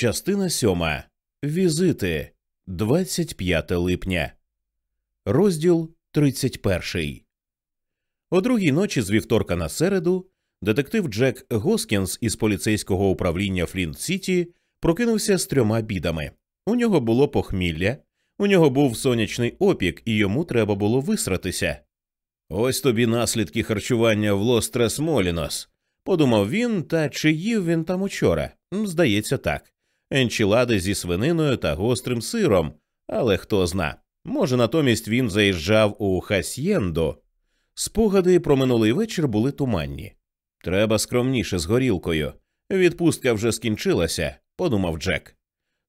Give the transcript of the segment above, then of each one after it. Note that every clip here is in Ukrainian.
Частина сьома. Візити 25 липня. Розділ 31. О другій ночі з вівторка на середу детектив Джек Госкінс із поліцейського управління Флінт Сіті прокинувся з трьома бідами. У нього було похмілля, у нього був сонячний опік, і йому треба було висратися. Ось тобі наслідки харчування в Лос-Трес Молінос, подумав він, та чи їв він там учора? Здається, так. Енчілади зі свининою та гострим сиром, але хто зна. Може, натомість він заїжджав у Хасьєндо. Спогади про минулий вечір були туманні. Треба скромніше з горілкою. Відпустка вже скінчилася, подумав Джек.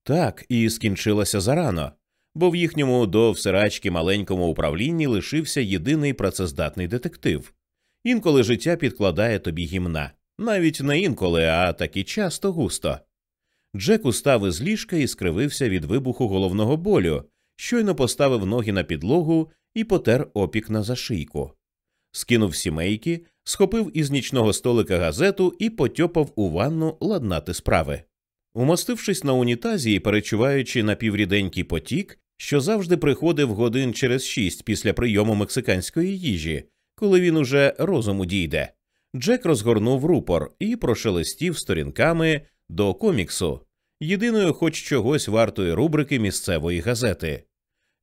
Так, і скінчилася зарано, бо в їхньому до всерачки маленькому управлінні лишився єдиний працездатний детектив. Інколи життя підкладає тобі гімна, навіть не інколи, а таки часто густо. Джек устав із ліжка і скривився від вибуху головного болю, щойно поставив ноги на підлогу і потер опік на зашийку. Скинув сімейки, схопив із нічного столика газету і потьопав у ванну ладнати справи. Умостившись на унітазі і перечуваючи напівріденький потік, що завжди приходив годин через шість після прийому мексиканської їжі, коли він уже розуму дійде, Джек розгорнув рупор і прошелестів сторінками до коміксу, єдиної хоч чогось вартої рубрики місцевої газети.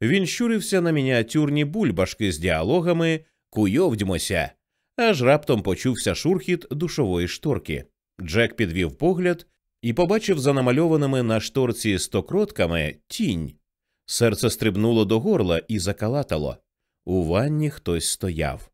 Він щурився на мініатюрні бульбашки з діалогами Куйовдьмося, аж раптом почувся шурхіт душової шторки. Джек підвів погляд і побачив за намальованими на шторці стокротками тінь. Серце стрибнуло до горла і закалатало. У ванні хтось стояв.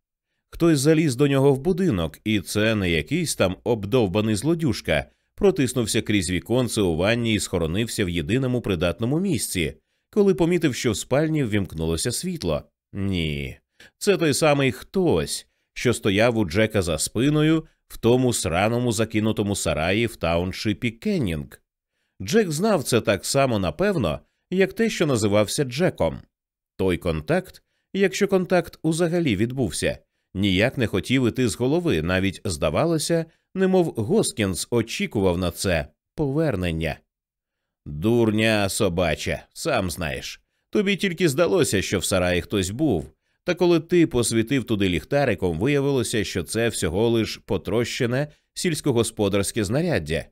Хтось заліз до нього в будинок, і це не якийсь там обдовбаний злодюшка, протиснувся крізь віконце у ванні і схоронився в єдиному придатному місці, коли помітив, що в спальні ввімкнулося світло. Ні, це той самий хтось, що стояв у Джека за спиною в тому сраному закинутому сараї в тауншипі Кеннінг. Джек знав це так само напевно, як те, що називався Джеком. Той контакт, якщо контакт узагалі відбувся, ніяк не хотів іти з голови, навіть здавалося, немов Госкінс очікував на це повернення. Дурня собача, сам знаєш. Тобі тільки здалося, що в сараї хтось був, та коли ти посвітив туди ліхтариком, виявилося, що це всього лиш потрощене сільськогосподарське знаряддя.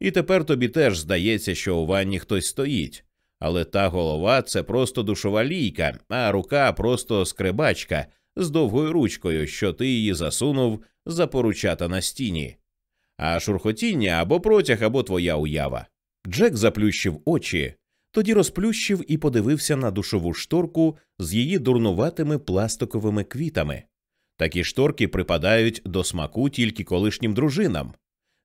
І тепер тобі теж здається, що у ванні хтось стоїть. Але та голова це просто душова лійка, а рука просто скребачка з довгою ручкою, що ти її засунув за поручата на стіні. А шурхотіння або протяг, або твоя уява. Джек заплющив очі, тоді розплющив і подивився на душову шторку з її дурнуватими пластиковими квітами. Такі шторки припадають до смаку тільки колишнім дружинам.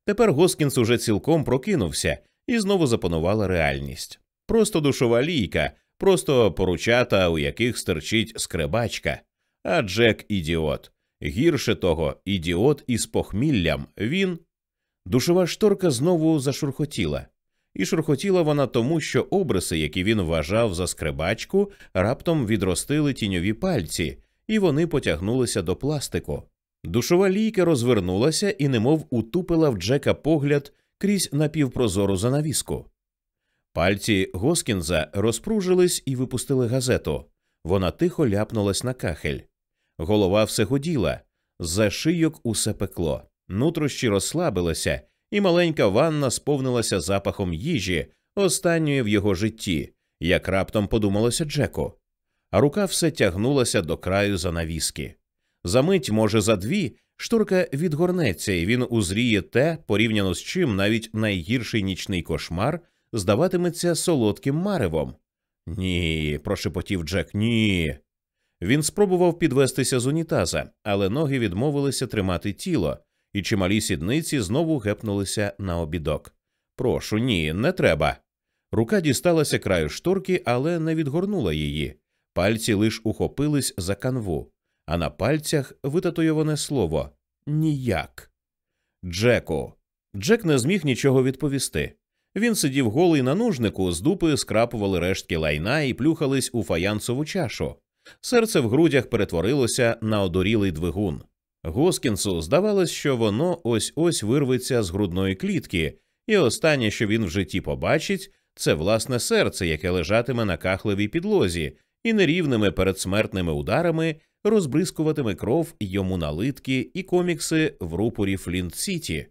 Тепер Госкінс уже цілком прокинувся і знову запанувала реальність. Просто душова лійка, просто поручата, у яких стерчить скребачка. А Джек ідіот. Гірше того, ідіот із похміллям. Він. Душова шторка знову зашурхотіла і шурхотіла вона тому, що обриси, які він вважав за скребачку, раптом відростили тіньові пальці, і вони потягнулися до пластику. Душова лійка розвернулася і немов утупила в Джека погляд крізь напівпрозору занавіску. Пальці Госкінза розпружились і випустили газету. Вона тихо ляпнулась на кахель. Голова все гуділа, за шийок усе пекло, нутрощі розслабилися, і маленька ванна сповнилася запахом їжі, останньої в його житті, як раптом подумалося Джеку. А рука все тягнулася до краю занавіски. За мить, може, за дві, шторка відгорнеться, і він узріє те, порівняно з чим навіть найгірший нічний кошмар здаватиметься солодким маревом. Ні, прошепотів Джек, ні. Він спробував підвестися з унітаза, але ноги відмовилися тримати тіло, і чималі сідниці знову гепнулися на обідок. Прошу, ні, не треба. Рука дісталася краю шторки, але не відгорнула її. Пальці лиш ухопились за канву, а на пальцях витатуйоване слово ніяк. Джеку. Джек не зміг нічого відповісти. Він сидів голий на нужнику, з дупи скрапували рештки лайна і плюхались у фаянсову чашу. Серце в грудях перетворилося на одорілий двигун. Госкінсу здавалось, що воно ось ось вирветься з грудної клітки і останнє, що він в житті побачить, це власне серце, яке лежатиме на кахлевій підлозі, і нерівними передсмертними ударами розбризкуватиме кров йому на литки і комікси в рупорі Флінт Сіті.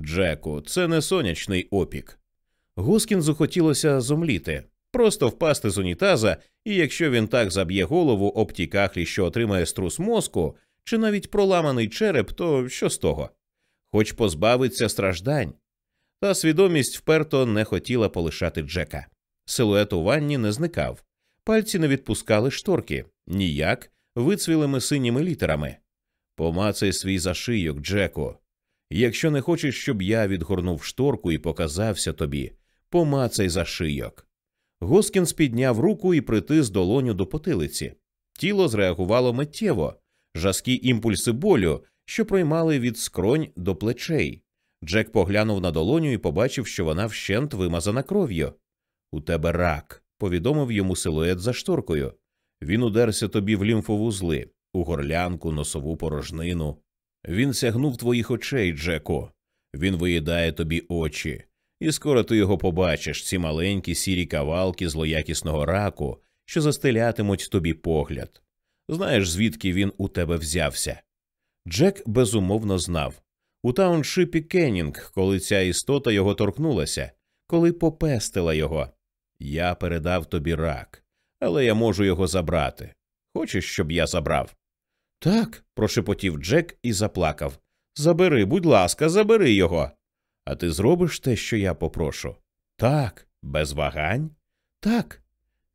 Джеку, це не сонячний опік. Гускінзу хотілося зомліти, просто впасти з унітаза, і якщо він так заб'є голову об ті кахлі, що отримає струс мозку, чи навіть проламаний череп, то що з того? Хоч позбавиться страждань. Та свідомість вперто не хотіла полишати Джека. Силует у ванні не зникав, пальці не відпускали шторки, ніяк вицвілими синіми літерами. Помацай свій зашийок, Джеку. Якщо не хочеш, щоб я відгорнув шторку і показався тобі, помацай зашийок. Госкінс підняв руку і притис долоню до потилиці. Тіло зреагувало миттєво, жаскі імпульси болю, що проймали від скронь до плечей. Джек поглянув на долоню і побачив, що вона вщент вимазана кров'ю. У тебе рак, повідомив йому силует за шторкою. Він удерся тобі в лімфовузли, у горлянку, носову порожнину. Він сягнув твоїх очей, Джеко. Він виїдає тобі очі, і скоро ти його побачиш, ці маленькі сірі кавалки злоякісного раку, що застелятимуть тобі погляд. Знаєш, звідки він у тебе взявся? Джек безумовно знав. У тауншипі Кеннінг, коли ця істота його торкнулася, коли попестила його. Я передав тобі рак, але я можу його забрати. Хочеш, щоб я забрав? Так, прошепотів Джек і заплакав. Забери, будь ласка, забери його. А ти зробиш те, що я попрошу? Так, без вагань? Так.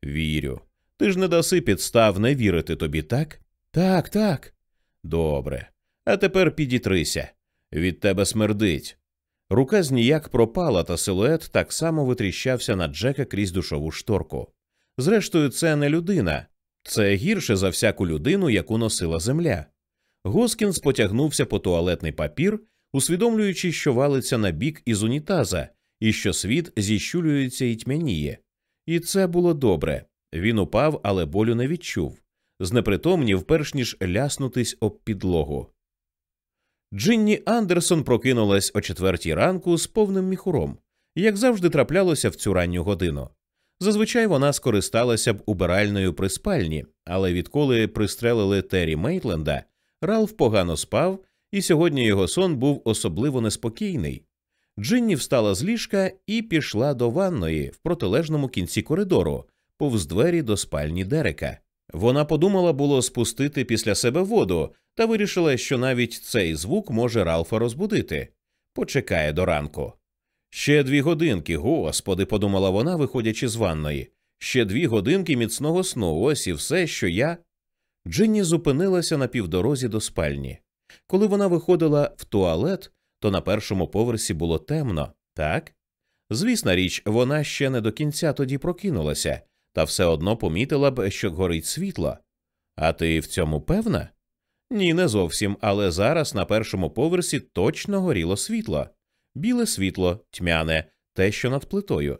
Вірю. Ти ж не даси підстав не вірити тобі, так? Так, так. Добре. А тепер підітрися. Від тебе смердить. Рука зніяк пропала, та силует так само витріщався на Джека крізь душову шторку. Зрештою, це не людина, це гірше за всяку людину, яку носила земля. Госкінс потягнувся по туалетний папір, усвідомлюючи, що валиться на бік із унітаза, і що світ зіщулюється і тьмяніє. І це було добре. Він упав, але болю не відчув. Знепритомнів, перш ніж ляснутись об підлогу. Джинні Андерсон прокинулась о четвертій ранку з повним міхуром, як завжди траплялося в цю ранню годину. Зазвичай вона скористалася б убиральною при спальні, але відколи пристрелили Террі Мейтленда, Ралф погано спав, і сьогодні його сон був особливо неспокійний. Джинні встала з ліжка і пішла до ванної в протилежному кінці коридору, повз двері до спальні Дерека. Вона подумала було спустити після себе воду, та вирішила, що навіть цей звук може Ралфа розбудити. Почекає до ранку. Ще дві годинки, господи, подумала вона, виходячи з ванної. Ще дві годинки міцного сну, ось і все, що я. Джинні зупинилася на півдорозі до спальні. Коли вона виходила в туалет, то на першому поверсі було темно, так? Звісна річ, вона ще не до кінця тоді прокинулася, та все одно помітила б, що горить світло. А ти в цьому певна? Ні, не зовсім, але зараз на першому поверсі точно горіло світло біле світло, тьмяне, те, що над плитою.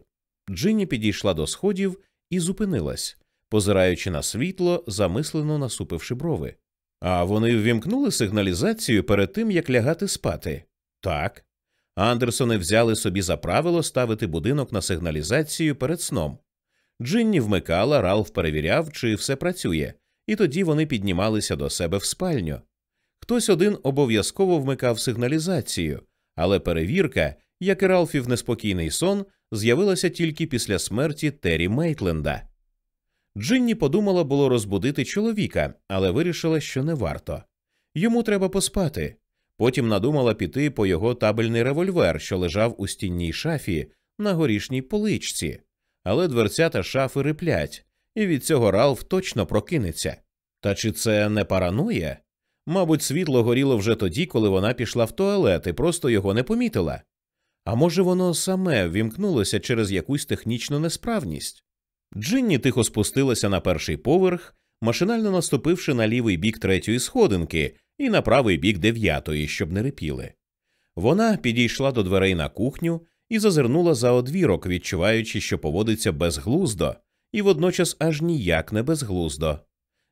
Джинні підійшла до сходів і зупинилась, позираючи на світло, замислено насупивши брови. А вони ввімкнули сигналізацію перед тим, як лягати спати. Так. Андерсони взяли собі за правило ставити будинок на сигналізацію перед сном. Джинні вмикала, Ралф перевіряв, чи все працює, і тоді вони піднімалися до себе в спальню. Хтось один обов'язково вмикав сигналізацію, але перевірка, як і Ралфів неспокійний сон, з'явилася тільки після смерті Террі Мейтленда. Джинні подумала було розбудити чоловіка, але вирішила, що не варто. Йому треба поспати. Потім надумала піти по його табельний револьвер, що лежав у стінній шафі на горішній поличці, але дверця та шафи риплять, і від цього Ралф точно прокинеться. Та чи це не параноя? Мабуть, світло горіло вже тоді, коли вона пішла в туалет і просто його не помітила. А може, воно саме вімкнулося через якусь технічну несправність? Джинні тихо спустилася на перший поверх, машинально наступивши на лівий бік третьої сходинки і на правий бік дев'ятої, щоб не рипіли. Вона підійшла до дверей на кухню і зазирнула за одвірок, відчуваючи, що поводиться безглуздо, і водночас аж ніяк не безглуздо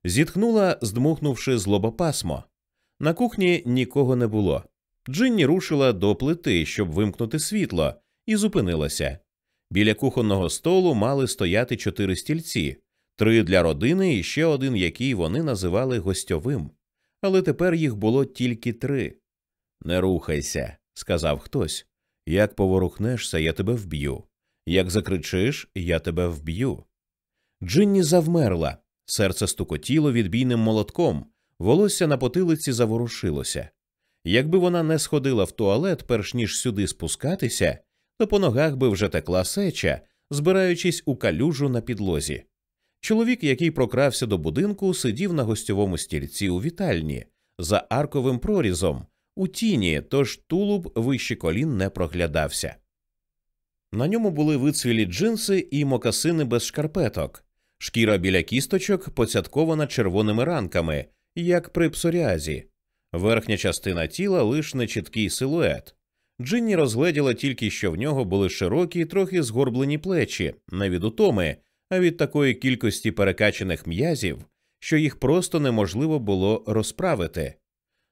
зітхнула, здмухнувши злобопасмо. На кухні нікого не було. Джинні рушила до плити, щоб вимкнути світло, і зупинилася. Біля кухонного столу мали стояти чотири стільці, три для родини і ще один, який вони називали гостьовим. Але тепер їх було тільки три. Не рухайся, сказав хтось. Як поворухнешся, я тебе вб'ю. Як закричиш, я тебе вб'ю. Джинні завмерла, серце стукотіло відбійним молотком, волосся на потилиці заворушилося. Якби вона не сходила в туалет, перш ніж сюди спускатися, то по ногах би вже текла сеча, збираючись у калюжу на підлозі. Чоловік, який прокрався до будинку, сидів на гостьовому стільці у вітальні за арковим прорізом, у тіні, тож тулуб вище колін не проглядався. На ньому були вицвілі джинси і мокасини без шкарпеток, шкіра біля кісточок поцяткована червоними ранками, як при псоріазі, верхня частина тіла лиш нечіткий силует. Джинні розгледіла тільки, що в нього були широкі, трохи згорблені плечі, не від утоми, а від такої кількості перекачених м'язів, що їх просто неможливо було розправити.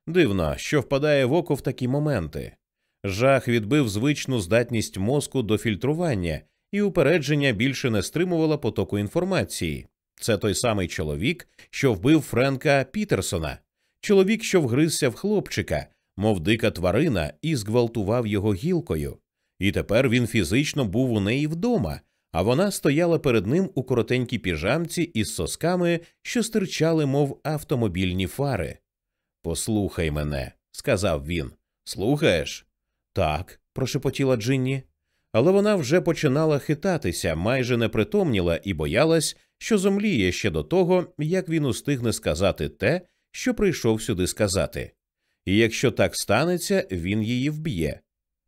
Дивно, що впадає в око в такі моменти. Жах відбив звичну здатність мозку до фільтрування, і упередження більше не стримувало потоку інформації. Це той самий чоловік, що вбив Френка Пітерсона, чоловік, що вгризся в хлопчика, мов дика тварина, і зґвалтував його гілкою. І тепер він фізично був у неї вдома, а вона стояла перед ним у коротенькій піжамці із сосками, що стирчали, мов автомобільні фари. Послухай мене, сказав він. Слухаєш? Так, прошепотіла Джинні. Але вона вже починала хитатися, майже не притомніла і боялась, що зомліє ще до того, як він устигне сказати те, що прийшов сюди сказати. І якщо так станеться, він її вб'є.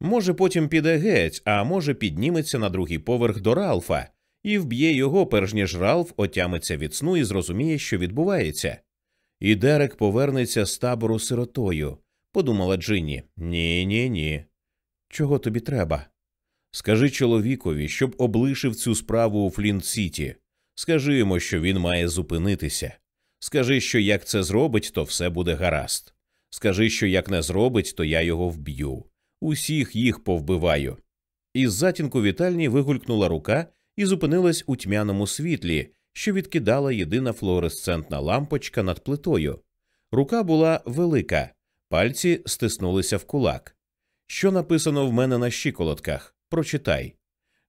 Може, потім піде геть, а може, підніметься на другий поверх до Ралфа і вб'є його, перш ніж Ралф отямиться від сну і зрозуміє, що відбувається. І Дерек повернеться з табору сиротою, подумала Джинні. Ні, ні, ні. Чого тобі треба? Скажи чоловікові, щоб облишив цю справу у Флінт Сіті. Скажи йому, що він має зупинитися. Скажи, що як це зробить, то все буде гаразд. Скажи, що як не зробить, то я його вб'ю. Усіх їх повбиваю. Із затінку вітальні вигулькнула рука і зупинилась у тьмяному світлі, що відкидала єдина флуоресцентна лампочка над плитою. Рука була велика, пальці стиснулися в кулак. Що написано в мене на щиколотках? Прочитай.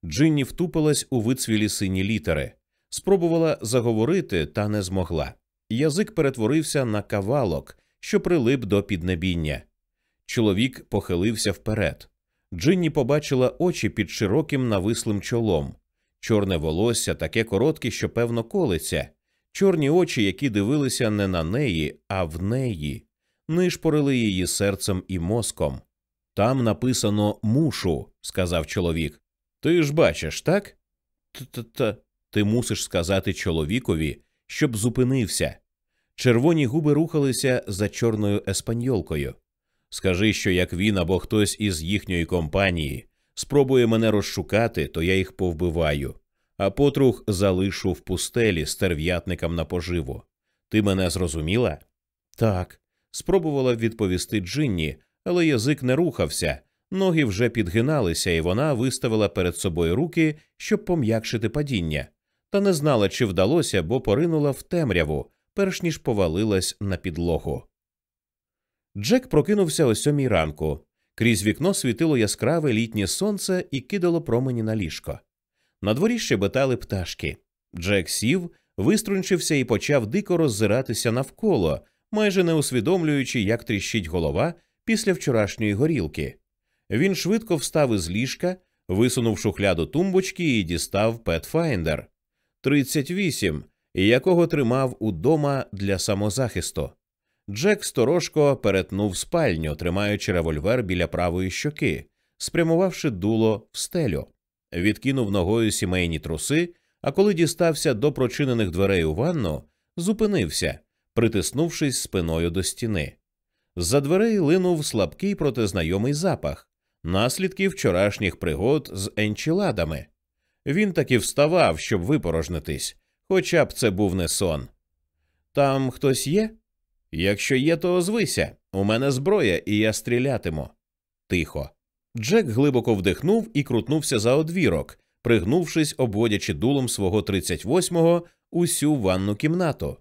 Джинні втупилась у вицвілі сині літери, спробувала заговорити, та не змогла. Язик перетворився на кавалок, що прилип до піднебіння. Чоловік похилився вперед. Джинні побачила очі під широким навислим чолом, чорне волосся таке коротке, що певно колиться, чорні очі, які дивилися не на неї, а в неї, нишпорили її серцем і мозком. Там написано мушу, сказав чоловік. Ти ж бачиш, так? Т-т-т. Ти мусиш сказати чоловікові, щоб зупинився. Червоні губи рухалися за чорною еспаньолкою. Скажи, що як він або хтось із їхньої компанії спробує мене розшукати, то я їх повбиваю, а потрух залишу в пустелі стерв'ятникам на поживу. Ти мене зрозуміла? Так, спробувала відповісти Джинні, але язик не рухався, ноги вже підгиналися, і вона виставила перед собою руки, щоб пом'якшити падіння, та не знала, чи вдалося, бо поринула в темряву, перш ніж повалилась на підлогу. Джек прокинувся о сьомій ранку. Крізь вікно світило яскраве літнє сонце і кидало промені на ліжко. На дворі щебетали пташки. Джек сів, виструнчився і почав дико роззиратися навколо, майже не усвідомлюючи, як тріщить голова після вчорашньої горілки. Він швидко встав із ліжка, висунув шухляду тумбочки і дістав Pathfinder. 38, якого тримав удома для самозахисту. Джек сторожко перетнув спальню, тримаючи револьвер біля правої щоки, спрямувавши дуло в стелю, відкинув ногою сімейні труси, а коли дістався до прочинених дверей у ванну, зупинився, притиснувшись спиною до стіни. З-за дверей линув слабкий протизнайомий запах, наслідки вчорашніх пригод з енчіладами. Він таки вставав, щоб випорожнитись, хоча б це був не сон. Там хтось є? Якщо є, то озвися. У мене зброя, і я стрілятиму. Тихо. Джек глибоко вдихнув і крутнувся за одвірок, пригнувшись, обводячи дулом свого 38-го усю ванну кімнату.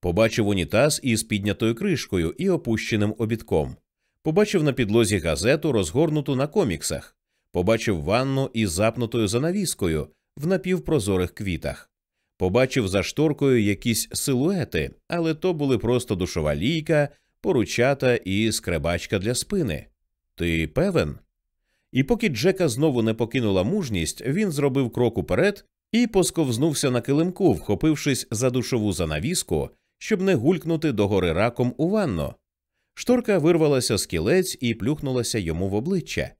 Побачив унітаз із піднятою кришкою і опущеним обідком. Побачив на підлозі газету, розгорнуту на коміксах, побачив ванну із запнутою занавіскою в напівпрозорих квітах, побачив за шторкою якісь силуети, але то були просто душова лійка, поручата і скребачка для спини. Ти певен? І поки Джека знову не покинула мужність, він зробив крок уперед і посковзнувся на килимку, вхопившись за душову занавіску, щоб не гулькнути догори раком у ванну. Шторка вирвалася з кілець і плюхнулася йому в обличчя.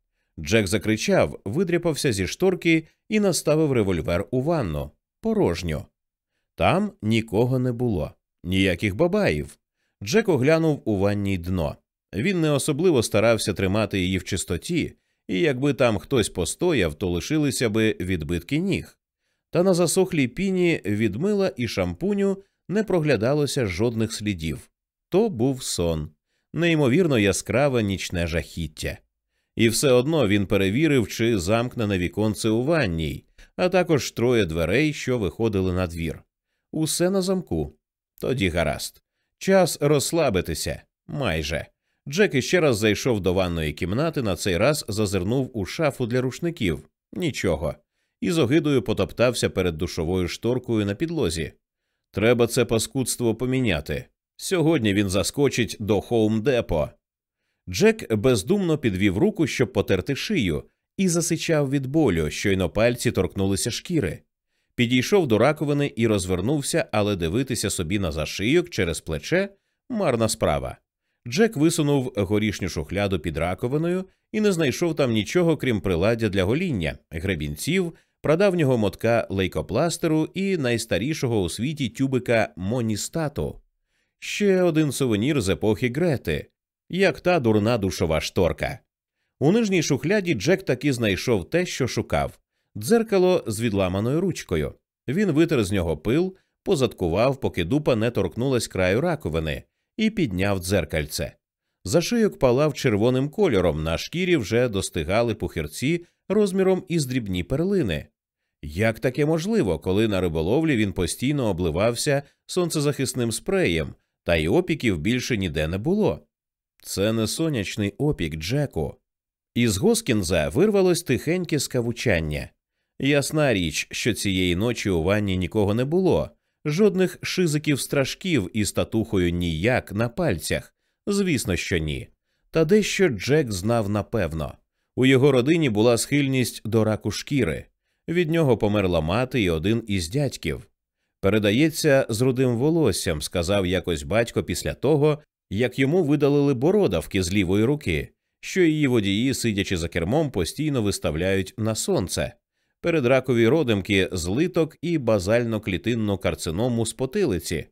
Джек закричав, видряпався зі шторки і наставив револьвер у ванну. Порожньо. Там нікого не було, ніяких бабаїв. Джек оглянув у ванній дно. Він не особливо старався тримати її в чистоті, і якби там хтось постояв, то лишилися би відбитки ніг. Та на засохлій піні від мила і шампуню не проглядалося жодних слідів. То був сон, неймовірно яскраве нічне жахіття. І все одно він перевірив, чи замкнене віконце у ванній, а також троє дверей, що виходили на двір. Усе на замку. Тоді гаразд. Час розслабитися майже. Джек іще раз зайшов до ванної кімнати, на цей раз зазирнув у шафу для рушників нічого, і з огидою потоптався перед душовою шторкою на підлозі. Треба це паскудство поміняти. Сьогодні він заскочить до Хоум-Депо. Джек бездумно підвів руку, щоб потерти шию, і засичав від болю, щойно пальці торкнулися шкіри. Підійшов до раковини і розвернувся, але дивитися собі на зашийок через плече марна справа. Джек висунув горішню шухляду під раковиною і не знайшов там нічого, крім приладдя для гоління, гребінців, прадавнього мотка лейкопластеру і найстарішого у світі тюбика Моністату. Ще один сувенір з епохи Грети, як та дурна душова шторка. У нижній шухляді Джек таки знайшов те, що шукав дзеркало з відламаною ручкою. Він витер з нього пил, позадкував, поки дупа не торкнулась краю раковини, і підняв дзеркальце. Зашийок палав червоним кольором, на шкірі вже достигали пухирці розміром із дрібні перлини. Як таке можливо, коли на риболовлі він постійно обливався сонцезахисним спреєм, та й опіків більше ніде не було? Це не сонячний опік, Джеку. Із Госкінза вирвалось тихеньке скавучання. Ясна річ, що цієї ночі у ванні нікого не було, жодних шизиків страшків із татухою ніяк на пальцях. Звісно, що ні. Та дещо Джек знав напевно. У його родині була схильність до раку шкіри. Від нього померла мати і один із дядьків. Передається з рудим волоссям, сказав якось батько після того, як йому видалили бородавки з лівої руки, що її водії, сидячи за кермом, постійно виставляють на сонце. Передракові родимки злиток і базально-клітинну карциному з потилиці.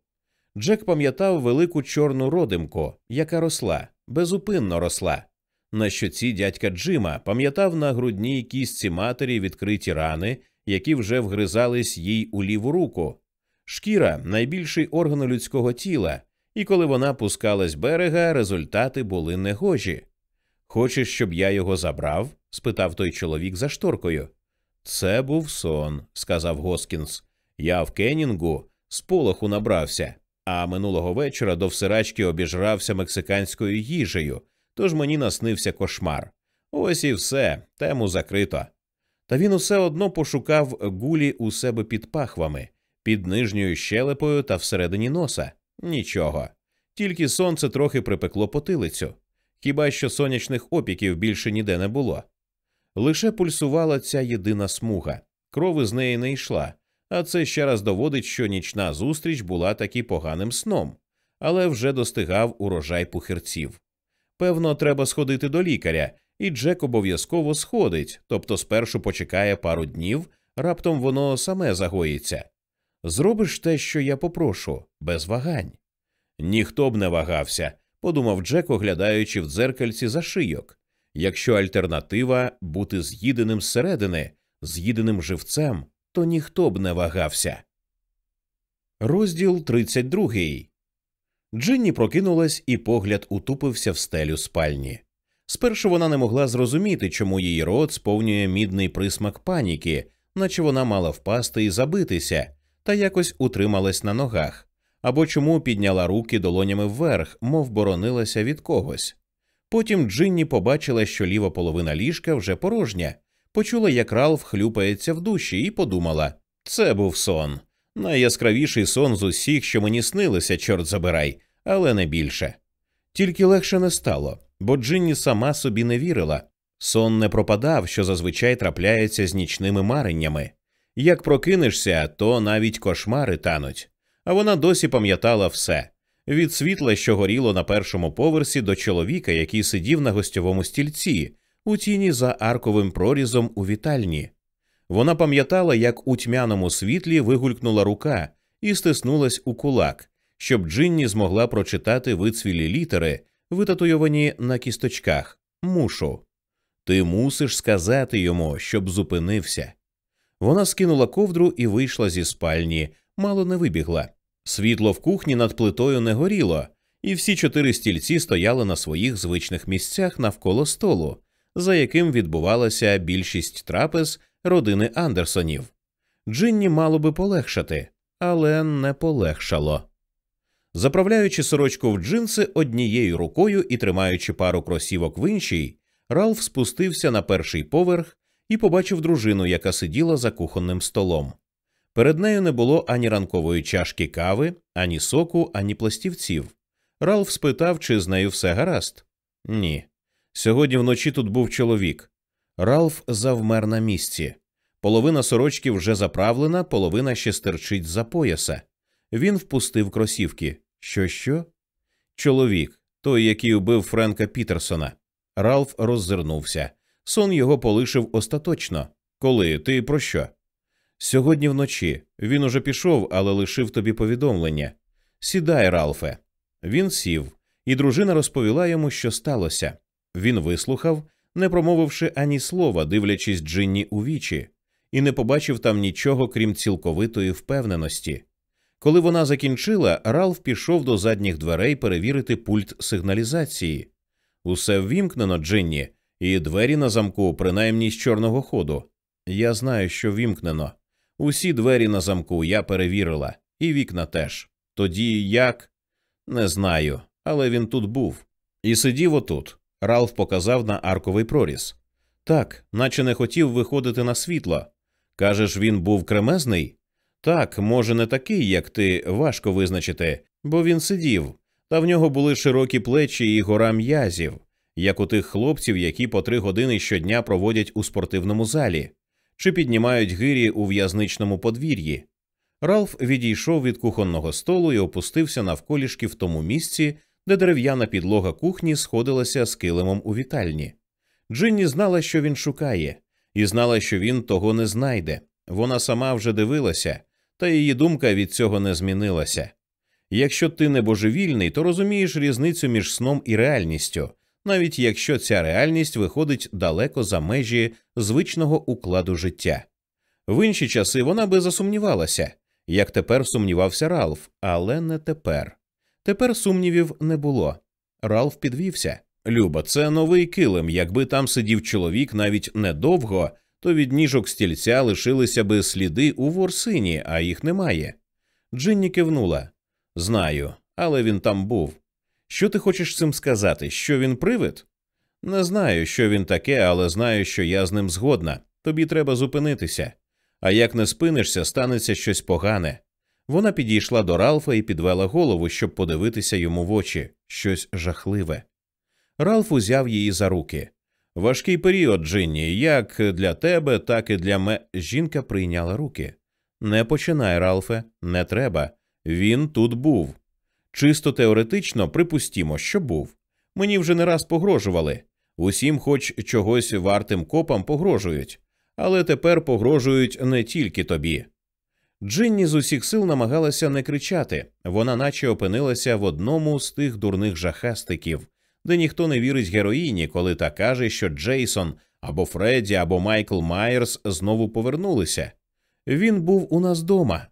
Джек пам'ятав велику чорну родимку, яка росла, безупинно росла. На щоці дядька Джима пам'ятав на грудній кістці матері відкриті рани, які вже вгризались їй у ліву руку. Шкіра найбільший орган людського тіла, і коли вона пускалась берега, результати були негожі. Хочеш, щоб я його забрав? спитав той чоловік за шторкою. Це був сон, сказав Госкінс. Я в Кенінгу з полоху набрався, а минулого вечора до всирачки обіжрався мексиканською їжею, тож мені наснився кошмар. Ось і все, тему закрито. Та він усе одно пошукав гулі у себе під пахвами, під нижньою щелепою та всередині носа. Нічого. Тільки сонце трохи припекло потилицю. Хіба що сонячних опіків більше ніде не було. Лише пульсувала ця єдина смуга, кров із неї не йшла, а це ще раз доводить, що нічна зустріч була таки поганим сном, але вже достигав урожай пухирців. Певно, треба сходити до лікаря, і Джек обов'язково сходить, тобто спершу почекає пару днів, раптом воно саме загоїться. Зробиш те, що я попрошу, без вагань. Ніхто б не вагався, подумав Джек, оглядаючи в дзеркальці за шийок. Якщо альтернатива бути з'їденим зсередини, з'їденим живцем, то ніхто б не вагався. Розділ 32. Джинні прокинулась, і погляд утупився в стелю спальні. Спершу вона не могла зрозуміти, чому її рот сповнює мідний присмак паніки, наче вона мала впасти і забитися, та якось утрималась на ногах, або чому підняла руки долонями вверх, мов боронилася від когось. Потім Джинні побачила, що ліва половина ліжка вже порожня, почула, як Ралф хлюпається в душі, і подумала це був сон. Найяскравіший сон з усіх, що мені снилися, чорт забирай, але не більше. Тільки легше не стало, бо Джинні сама собі не вірила. Сон не пропадав, що зазвичай трапляється з нічними мареннями. Як прокинешся, то навіть кошмари тануть. А вона досі пам'ятала все від світла, що горіло на першому поверсі, до чоловіка, який сидів на гостьовому стільці, у тіні за арковим прорізом у вітальні. Вона пам'ятала, як у тьмяному світлі вигулькнула рука і стиснулась у кулак, щоб Джинні змогла прочитати вицвілі літери, витатуйовані на кісточках мушу. Ти мусиш сказати йому, щоб зупинився. Вона скинула ковдру і вийшла зі спальні, мало не вибігла. Світло в кухні над плитою не горіло, і всі чотири стільці стояли на своїх звичних місцях навколо столу, за яким відбувалася більшість трапез родини Андерсонів. Джинні мало би полегшати, але не полегшало. Заправляючи сорочку в джинси однією рукою і тримаючи пару кросівок в іншій, Ралф спустився на перший поверх і побачив дружину, яка сиділа за кухонним столом. Перед нею не було ані ранкової чашки кави, ані соку, ані пластівців. Ралф спитав, чи з нею все гаразд. Ні. Сьогодні вночі тут був чоловік. Ралф завмер на місці. Половина сорочки вже заправлена, половина ще стерчить за пояса. Він впустив кросівки. Що, що? Чоловік, той, який убив Френка Пітерсона. Ралф роззирнувся. Сон його полишив остаточно. Коли ти про що? Сьогодні вночі. Він уже пішов, але лишив тобі повідомлення. Сідай, Ралфе. Він сів, і дружина розповіла йому, що сталося. Він вислухав, не промовивши ані слова, дивлячись Джинні у вічі, і не побачив там нічого, крім цілковитої впевненості. Коли вона закінчила, Ралф пішов до задніх дверей перевірити пульт сигналізації. Усе ввімкнено, Джинні, і двері на замку, принаймні з чорного ходу. Я знаю, що вімкнено. Усі двері на замку я перевірила, і вікна теж. Тоді як? Не знаю, але він тут був. І сидів отут. Ралф показав на арковий проріз. Так, наче не хотів виходити на світло. Кажеш, він був кремезний? Так, може, не такий, як ти, важко визначити, бо він сидів, та в нього були широкі плечі і гора м'язів, як у тих хлопців, які по три години щодня проводять у спортивному залі, чи піднімають гирі у в'язничному подвір'ї. Ралф відійшов від кухонного столу і опустився навколішки в тому місці, де дерев'яна підлога кухні сходилася з килимом у вітальні. Джинні знала, що він шукає, і знала, що він того не знайде. Вона сама вже дивилася, та її думка від цього не змінилася. Якщо ти не божевільний, то розумієш різницю між сном і реальністю, навіть якщо ця реальність виходить далеко за межі звичного укладу життя. В інші часи вона би засумнівалася, як тепер сумнівався Ралф, але не тепер. Тепер сумнівів не було. Ралф підвівся. Люба, це новий килим. Якби там сидів чоловік навіть недовго, то від ніжок стільця лишилися би сліди у ворсині, а їх немає. Джинні кивнула. Знаю, але він там був. Що ти хочеш цим сказати? Що він привид? Не знаю, що він таке, але знаю, що я з ним згодна. Тобі треба зупинитися. А як не спинишся, станеться щось погане. Вона підійшла до Ралфа і підвела голову, щоб подивитися йому в очі щось жахливе. Ралф узяв її за руки. Важкий період, Джинні, як для тебе, так і для ме. Жінка прийняла руки. Не починай, Ралфе, не треба. Він тут був. Чисто теоретично припустімо, що був. Мені вже не раз погрожували. Усім, хоч чогось вартим копам, погрожують, але тепер погрожують не тільки тобі. Джинні з усіх сил намагалася не кричати, вона наче опинилася в одному з тих дурних жахастиків, де ніхто не вірить героїні, коли та каже, що Джейсон або Фредді, або Майкл Майерс знову повернулися. Він був у нас дома.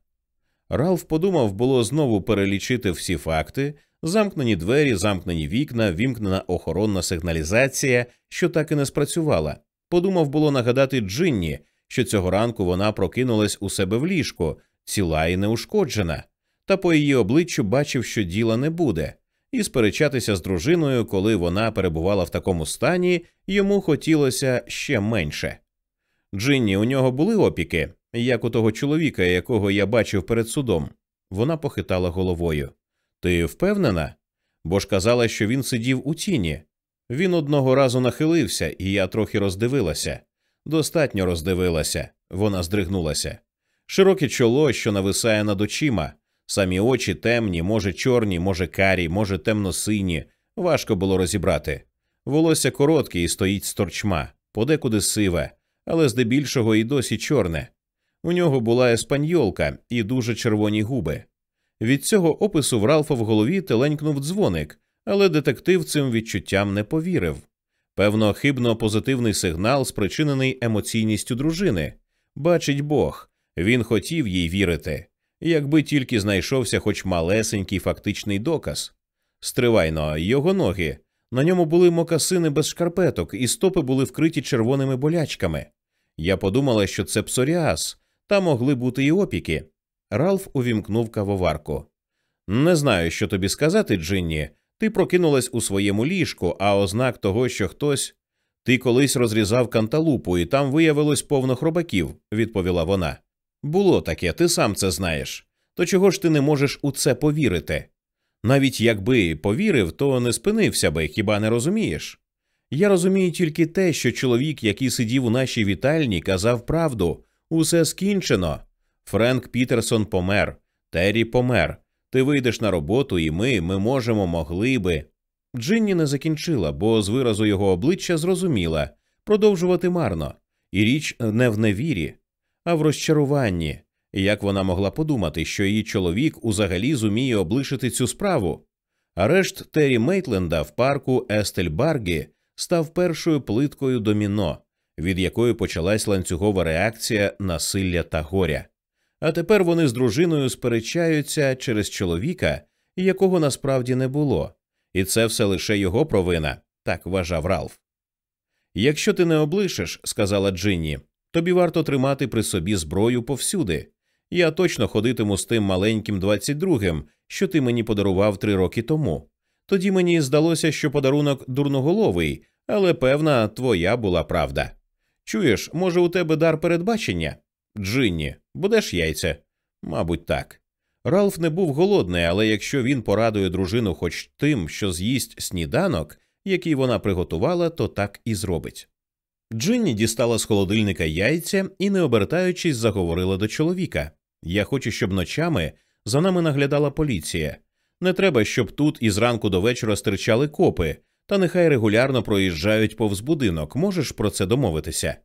Ралф подумав було знову перелічити всі факти, Замкнені двері, замкнені вікна, вімкнена охоронна сигналізація, що так і не спрацювала. Подумав було нагадати Джинні, що цього ранку вона прокинулась у себе в ліжку, ціла і неушкоджена, та по її обличчю бачив, що діла не буде, і сперечатися з дружиною, коли вона перебувала в такому стані, йому хотілося ще менше. Джинні, у нього були опіки, як у того чоловіка, якого я бачив перед судом. Вона похитала головою. Ти впевнена? Бо ж казала, що він сидів у тіні. Він одного разу нахилився, і я трохи роздивилася. Достатньо роздивилася. Вона здригнулася. Широке чоло, що нависає над очима, самі очі темні, може, чорні, може, карі, може, темно-сині. Важко було розібрати. Волосся коротке і стоїть з торчма, подекуди сиве, але здебільшого і досі чорне. У нього була еспаньолка і дуже червоні губи. Від цього опису в Ралфа в голові теленькнув дзвоник, але детектив цим відчуттям не повірив. Певно, хибно позитивний сигнал, спричинений емоційністю дружини. Бачить Бог, він хотів їй вірити, якби тільки знайшовся хоч малесенький фактичний доказ. Стривайно, його ноги. На ньому були мокасини без шкарпеток, і стопи були вкриті червоними болячками. Я подумала, що це псоріаз, та могли бути і опіки. Ралф увімкнув кавоварку. Не знаю, що тобі сказати, Джинні. Ти прокинулась у своєму ліжку, а ознак того, що хтось. Ти колись розрізав канталупу, і там виявилось повно хробаків, відповіла вона. Було таке, ти сам це знаєш. То чого ж ти не можеш у це повірити? Навіть якби повірив, то не спинився би, хіба не розумієш? Я розумію тільки те, що чоловік, який сидів у нашій вітальні, казав правду усе скінчено. Френк Пітерсон помер, Террі помер. Ти вийдеш на роботу, і ми, ми можемо, могли би. Джинні не закінчила, бо з виразу його обличчя зрозуміла продовжувати марно, і річ не в невірі, а в розчаруванні. Як вона могла подумати, що її чоловік узагалі зуміє облишити цю справу? Арешт Террі Мейтленда в парку Естельбаргі став першою плиткою доміно, від якої почалась ланцюгова реакція насилля та горя. А тепер вони з дружиною сперечаються через чоловіка, якого насправді не було, і це все лише його провина, так вважав Ралф. Якщо ти не облишиш, сказала Джинні, тобі варто тримати при собі зброю повсюди. Я точно ходитиму з тим маленьким 22-м, що ти мені подарував три роки тому. Тоді мені здалося, що подарунок дурноголовий, але певна, твоя була правда. Чуєш, може, у тебе дар передбачення? Джинні, будеш яйця? Мабуть, так. Ралф не був голодний, але якщо він порадує дружину хоч тим, що з'їсть сніданок, який вона приготувала, то так і зробить. Джинні дістала з холодильника яйця і, не обертаючись, заговорила до чоловіка Я хочу, щоб ночами за нами наглядала поліція. Не треба, щоб тут і зранку до вечора стирчали копи, та нехай регулярно проїжджають повз будинок. Можеш про це домовитися?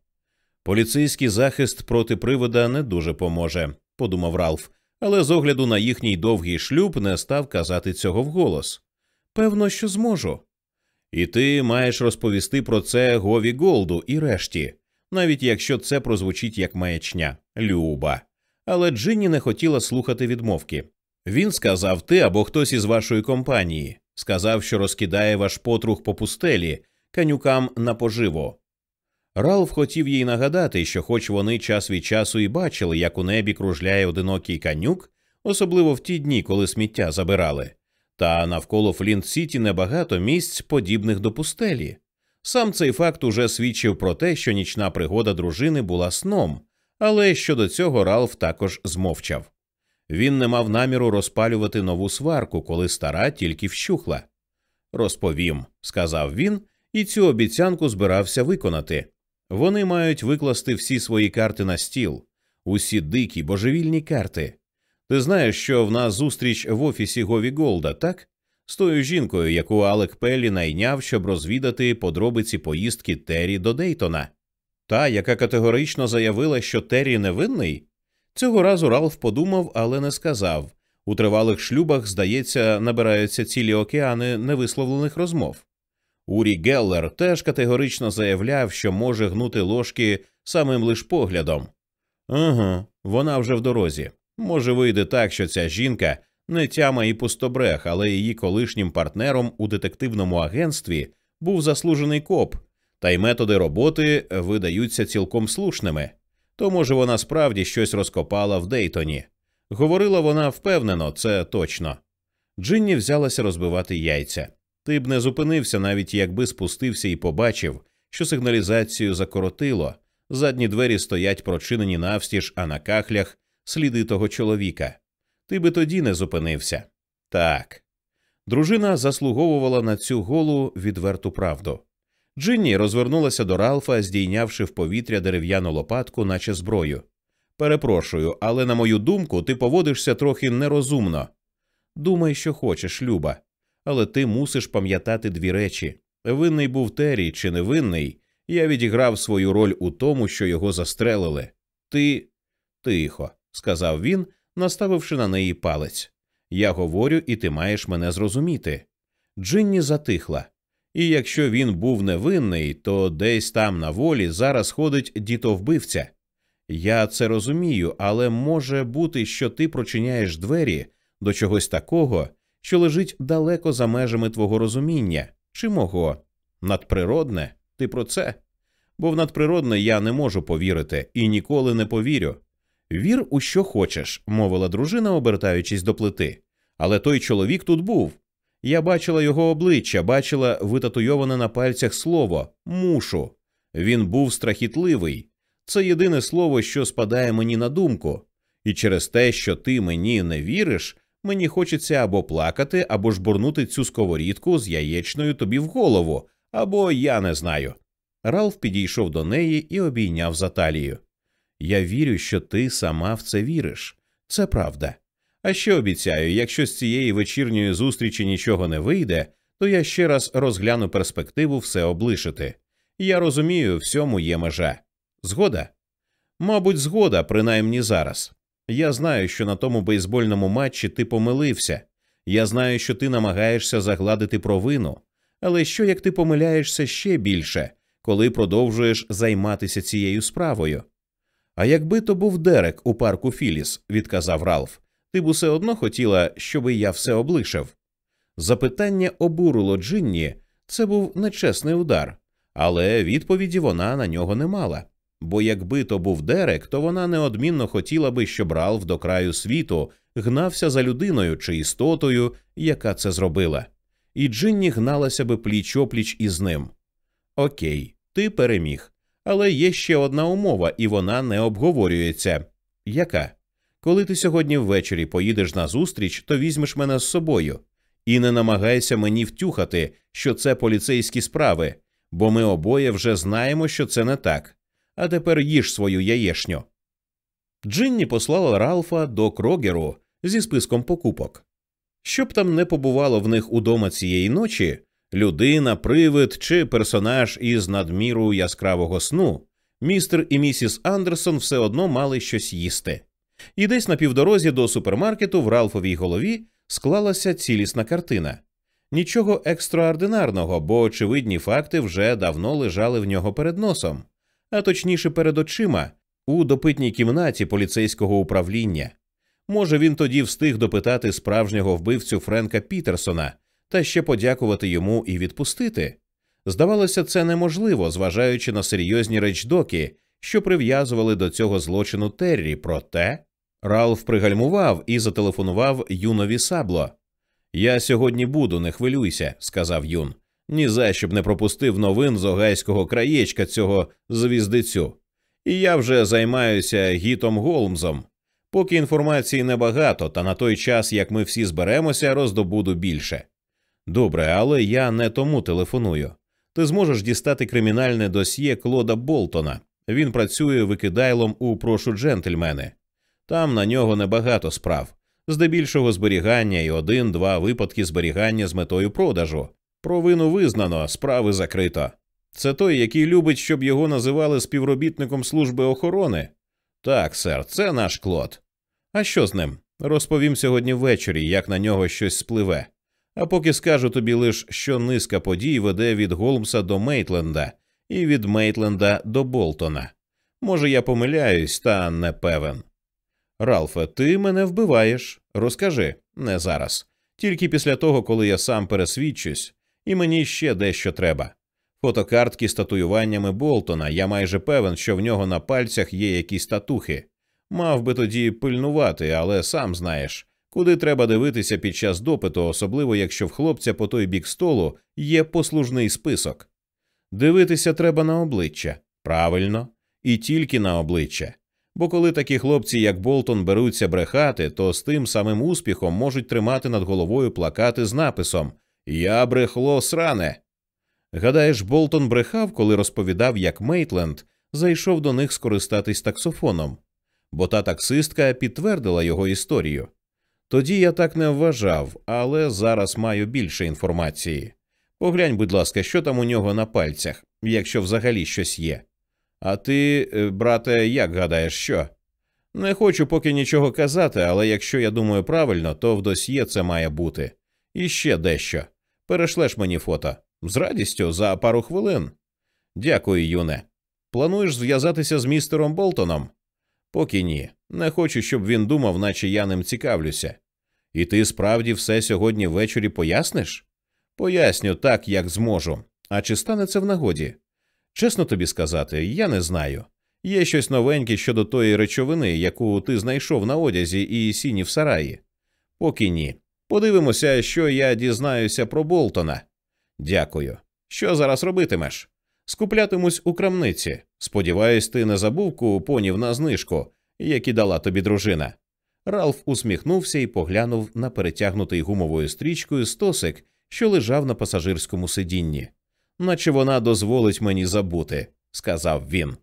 Поліцейський захист проти привода не дуже поможе, подумав Ралф, але з огляду на їхній довгий шлюб не став казати цього вголос. Певно, що зможу. І ти маєш розповісти про це Гові Голду і решті, навіть якщо це прозвучить як маячня, Люба. Але Джинні не хотіла слухати відмовки. Він сказав ти або хтось із вашої компанії, сказав, що розкидає ваш потрух по пустелі, канюкам на поживо. Ралф хотів їй нагадати, що, хоч вони час від часу і бачили, як у небі кружляє одинокий канюк, особливо в ті дні, коли сміття забирали, та навколо Флінт Сіті небагато місць, подібних до пустелі. Сам цей факт уже свідчив про те, що нічна пригода дружини була сном, але щодо цього Ралф також змовчав. Він не мав наміру розпалювати нову сварку, коли стара тільки вщухла. Розповім, сказав він, і цю обіцянку збирався виконати. Вони мають викласти всі свої карти на стіл, усі дикі, божевільні карти. Ти знаєш, що в нас зустріч в офісі Гові Голда, так? З тою жінкою, яку Алек Пеллі найняв, щоб розвідати подробиці поїздки Террі до Дейтона. Та, яка категорично заявила, що Террі невинний? Цього разу Ралф подумав, але не сказав. У тривалих шлюбах, здається, набираються цілі океани невисловлених розмов. Урі Геллер теж категорично заявляв, що може гнути ложки самим лиш поглядом. Ага, вона вже в дорозі. Може, вийде так, що ця жінка не тяма і пустобрех, але її колишнім партнером у детективному агентстві був заслужений коп, та й методи роботи видаються цілком слушними. То, може, вона справді щось розкопала в Дейтоні. Говорила вона впевнено, це точно. Джинні взялася розбивати яйця. Ти б не зупинився, навіть якби спустився і побачив, що сигналізацію закоротило. Задні двері стоять прочинені навстіж, а на кахлях сліди того чоловіка. Ти би тоді не зупинився. Так. Дружина заслуговувала на цю голу відверту правду. Джинні розвернулася до Ралфа, здійнявши в повітря дерев'яну лопатку, наче зброю. Перепрошую, але на мою думку, ти поводишся трохи нерозумно. Думай, що хочеш, Люба, але ти мусиш пам'ятати дві речі винний був Террі чи невинний, я відіграв свою роль у тому, що його застрелили. Ти. Тихо, сказав він, наставивши на неї палець. Я говорю, і ти маєш мене зрозуміти. Джинні затихла. І якщо він був невинний, то десь там на волі зараз ходить дітовбивця. Я це розумію, але може бути, що ти прочиняєш двері до чогось такого, що лежить далеко за межами твого розуміння чи мого. Надприродне, ти про це? Бо в надприродне я не можу повірити і ніколи не повірю. Вір у що хочеш, мовила дружина, обертаючись до плити. Але той чоловік тут був. Я бачила його обличчя, бачила витатуйоване на пальцях слово мушу. Він був страхітливий. Це єдине слово, що спадає мені на думку. І через те, що ти мені не віриш, мені хочеться або плакати, або ж бурнути цю сковорідку з яєчною тобі в голову, або я не знаю. Ралф підійшов до неї і обійняв за талію. Я вірю, що ти сама в це віриш. Це правда. А ще обіцяю, якщо з цієї вечірньої зустрічі нічого не вийде, то я ще раз розгляну перспективу все облишити. Я розумію, всьому є межа. Згода? Мабуть, згода, принаймні зараз. Я знаю, що на тому бейсбольному матчі ти помилився. Я знаю, що ти намагаєшся загладити провину. Але що як ти помиляєшся ще більше, коли продовжуєш займатися цією справою? А якби то був Дерек у парку Філіс, відказав Ралф, ти б усе одно хотіла, щоби я все облишив. Запитання обурило Джинні, це був нечесний удар, але відповіді вона на нього не мала. Бо якби то був Дерек, то вона неодмінно хотіла би, щоб Ралф до краю світу гнався за людиною чи істотою, яка це зробила. І Джинні гналася би пліч опліч із ним. Окей, ти переміг. Але є ще одна умова, і вона не обговорюється. Яка? Коли ти сьогодні ввечері поїдеш на зустріч, то візьмеш мене з собою. І не намагайся мені втюхати, що це поліцейські справи, бо ми обоє вже знаємо, що це не так. А тепер їж свою яєшню. Джинні послала Ралфа до Крогеру зі списком покупок. Щоб там не побувало в них удома цієї ночі, людина, привид чи персонаж із надміру яскравого сну, містер і місіс Андерсон все одно мали щось їсти. І десь на півдорозі до супермаркету в Ралфовій голові склалася цілісна картина. Нічого екстраординарного, бо очевидні факти вже давно лежали в нього перед носом, а точніше перед очима у допитній кімнаті поліцейського управління. Може, він тоді встиг допитати справжнього вбивцю Френка Пітерсона та ще подякувати йому і відпустити. Здавалося, це неможливо, зважаючи на серйозні речдоки, що прив'язували до цього злочину Террі, проте Ралф пригальмував і зателефонував юнові сабло. Я сьогодні буду, не хвилюйся, сказав юн. Ні за що б не пропустив новин з огайського краєчка цього звіздицю. І я вже займаюся гітом Голмзом. Поки інформації небагато, та на той час, як ми всі зберемося, роздобуду більше. Добре, але я не тому телефоную. Ти зможеш дістати кримінальне досьє Клода Болтона. Він працює викидайлом у прошу джентльмени. Там на нього небагато справ, здебільшого зберігання і один-два випадки зберігання з метою продажу. Провину визнано, справи закрито. Це той, який любить, щоб його називали співробітником служби охорони. Так, сер, це наш клод. А що з ним? Розповім сьогодні ввечері, як на нього щось спливе. А поки скажу тобі лише, що низка подій веде від Голмса до Мейтленда і від Мейтленда до Болтона. Може, я помиляюсь, та не певен. Ралфе, ти мене вбиваєш. Розкажи, Не зараз. Тільки після того, коли я сам пересвідчусь, і мені ще дещо треба. Фотокартки з татуюваннями Болтона. Я майже певен, що в нього на пальцях є якісь татухи. Мав би тоді пильнувати, але сам знаєш, куди треба дивитися під час допиту, особливо якщо в хлопця по той бік столу є послужний список. Дивитися треба на обличчя правильно, і тільки на обличчя. Бо коли такі хлопці, як Болтон, беруться брехати, то з тим самим успіхом можуть тримати над головою плакати з написом Я брехло сране. Гадаєш, Болтон брехав, коли розповідав, як Мейтленд зайшов до них скористатись таксофоном, бо та таксистка підтвердила його історію. Тоді я так не вважав, але зараз маю більше інформації. Поглянь, будь ласка, що там у нього на пальцях, якщо взагалі щось є. А ти, е, брате, як гадаєш, що? Не хочу поки нічого казати, але якщо я думаю правильно, то в досьє це має бути. І ще дещо. Перешлеш мені фото. З радістю за пару хвилин. Дякую, Юне. Плануєш зв'язатися з містером Болтоном? Поки ні. Не хочу, щоб він думав, наче я ним цікавлюся. І ти справді все сьогодні ввечері поясниш? Поясню так, як зможу. А чи стане це в нагоді? Чесно тобі сказати, я не знаю. Є щось новеньке щодо тої речовини, яку ти знайшов на одязі і сіні в сараї. Поки ні. Подивимося, що я дізнаюся про Болтона. Дякую. Що зараз робитимеш? Скуплятимусь у крамниці. Сподіваюсь, ти не забув купонів на знижку, які дала тобі дружина. Ралф усміхнувся і поглянув на перетягнутий гумовою стрічкою стосик, що лежав на пасажирському сидінні. Наче вона дозволить мені забути, сказав він.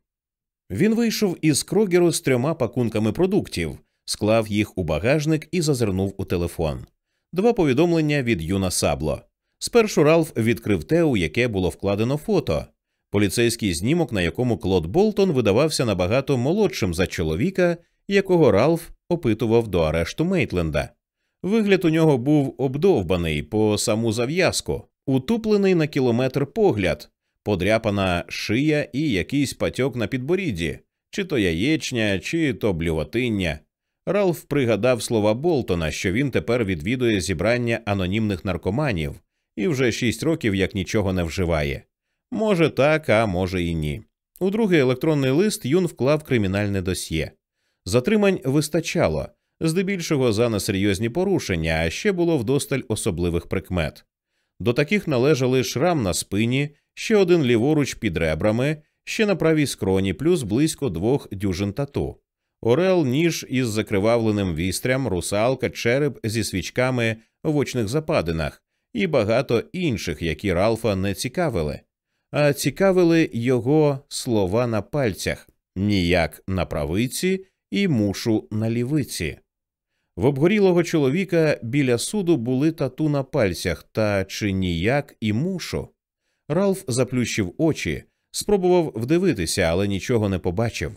Він вийшов із крогеру з трьома пакунками продуктів, склав їх у багажник і зазирнув у телефон. Два повідомлення від Юна Сабло. Спершу Ралф відкрив те, у яке було вкладено фото. Поліцейський знімок, на якому Клод Болтон видавався набагато молодшим за чоловіка, якого Ралф опитував до арешту Мейтленда. Вигляд у нього був обдовбаний по саму зав'язку, утуплений на кілометр погляд, подряпана шия і якийсь патьок на підборідді, чи то яєчня, чи то блювотиння. Ралф пригадав слова Болтона, що він тепер відвідує зібрання анонімних наркоманів і вже шість років як нічого не вживає. Може так, а може і ні. У другий електронний лист Юн вклав кримінальне досьє. Затримань вистачало, здебільшого за несерйозні порушення, а ще було вдосталь особливих прикмет. До таких належали шрам на спині, ще один ліворуч під ребрами, ще на правій скроні, плюс близько двох дюжин тату. Орел, ніж із закривавленим вістрям, русалка, череп зі свічками в очних западинах і багато інших, які Ралфа не цікавили, а цікавили його слова на пальцях ніяк на правиці і мушу на лівиці. В обгорілого чоловіка біля суду були тату на пальцях та чи ніяк і мушу. Ралф заплющив очі, спробував вдивитися, але нічого не побачив.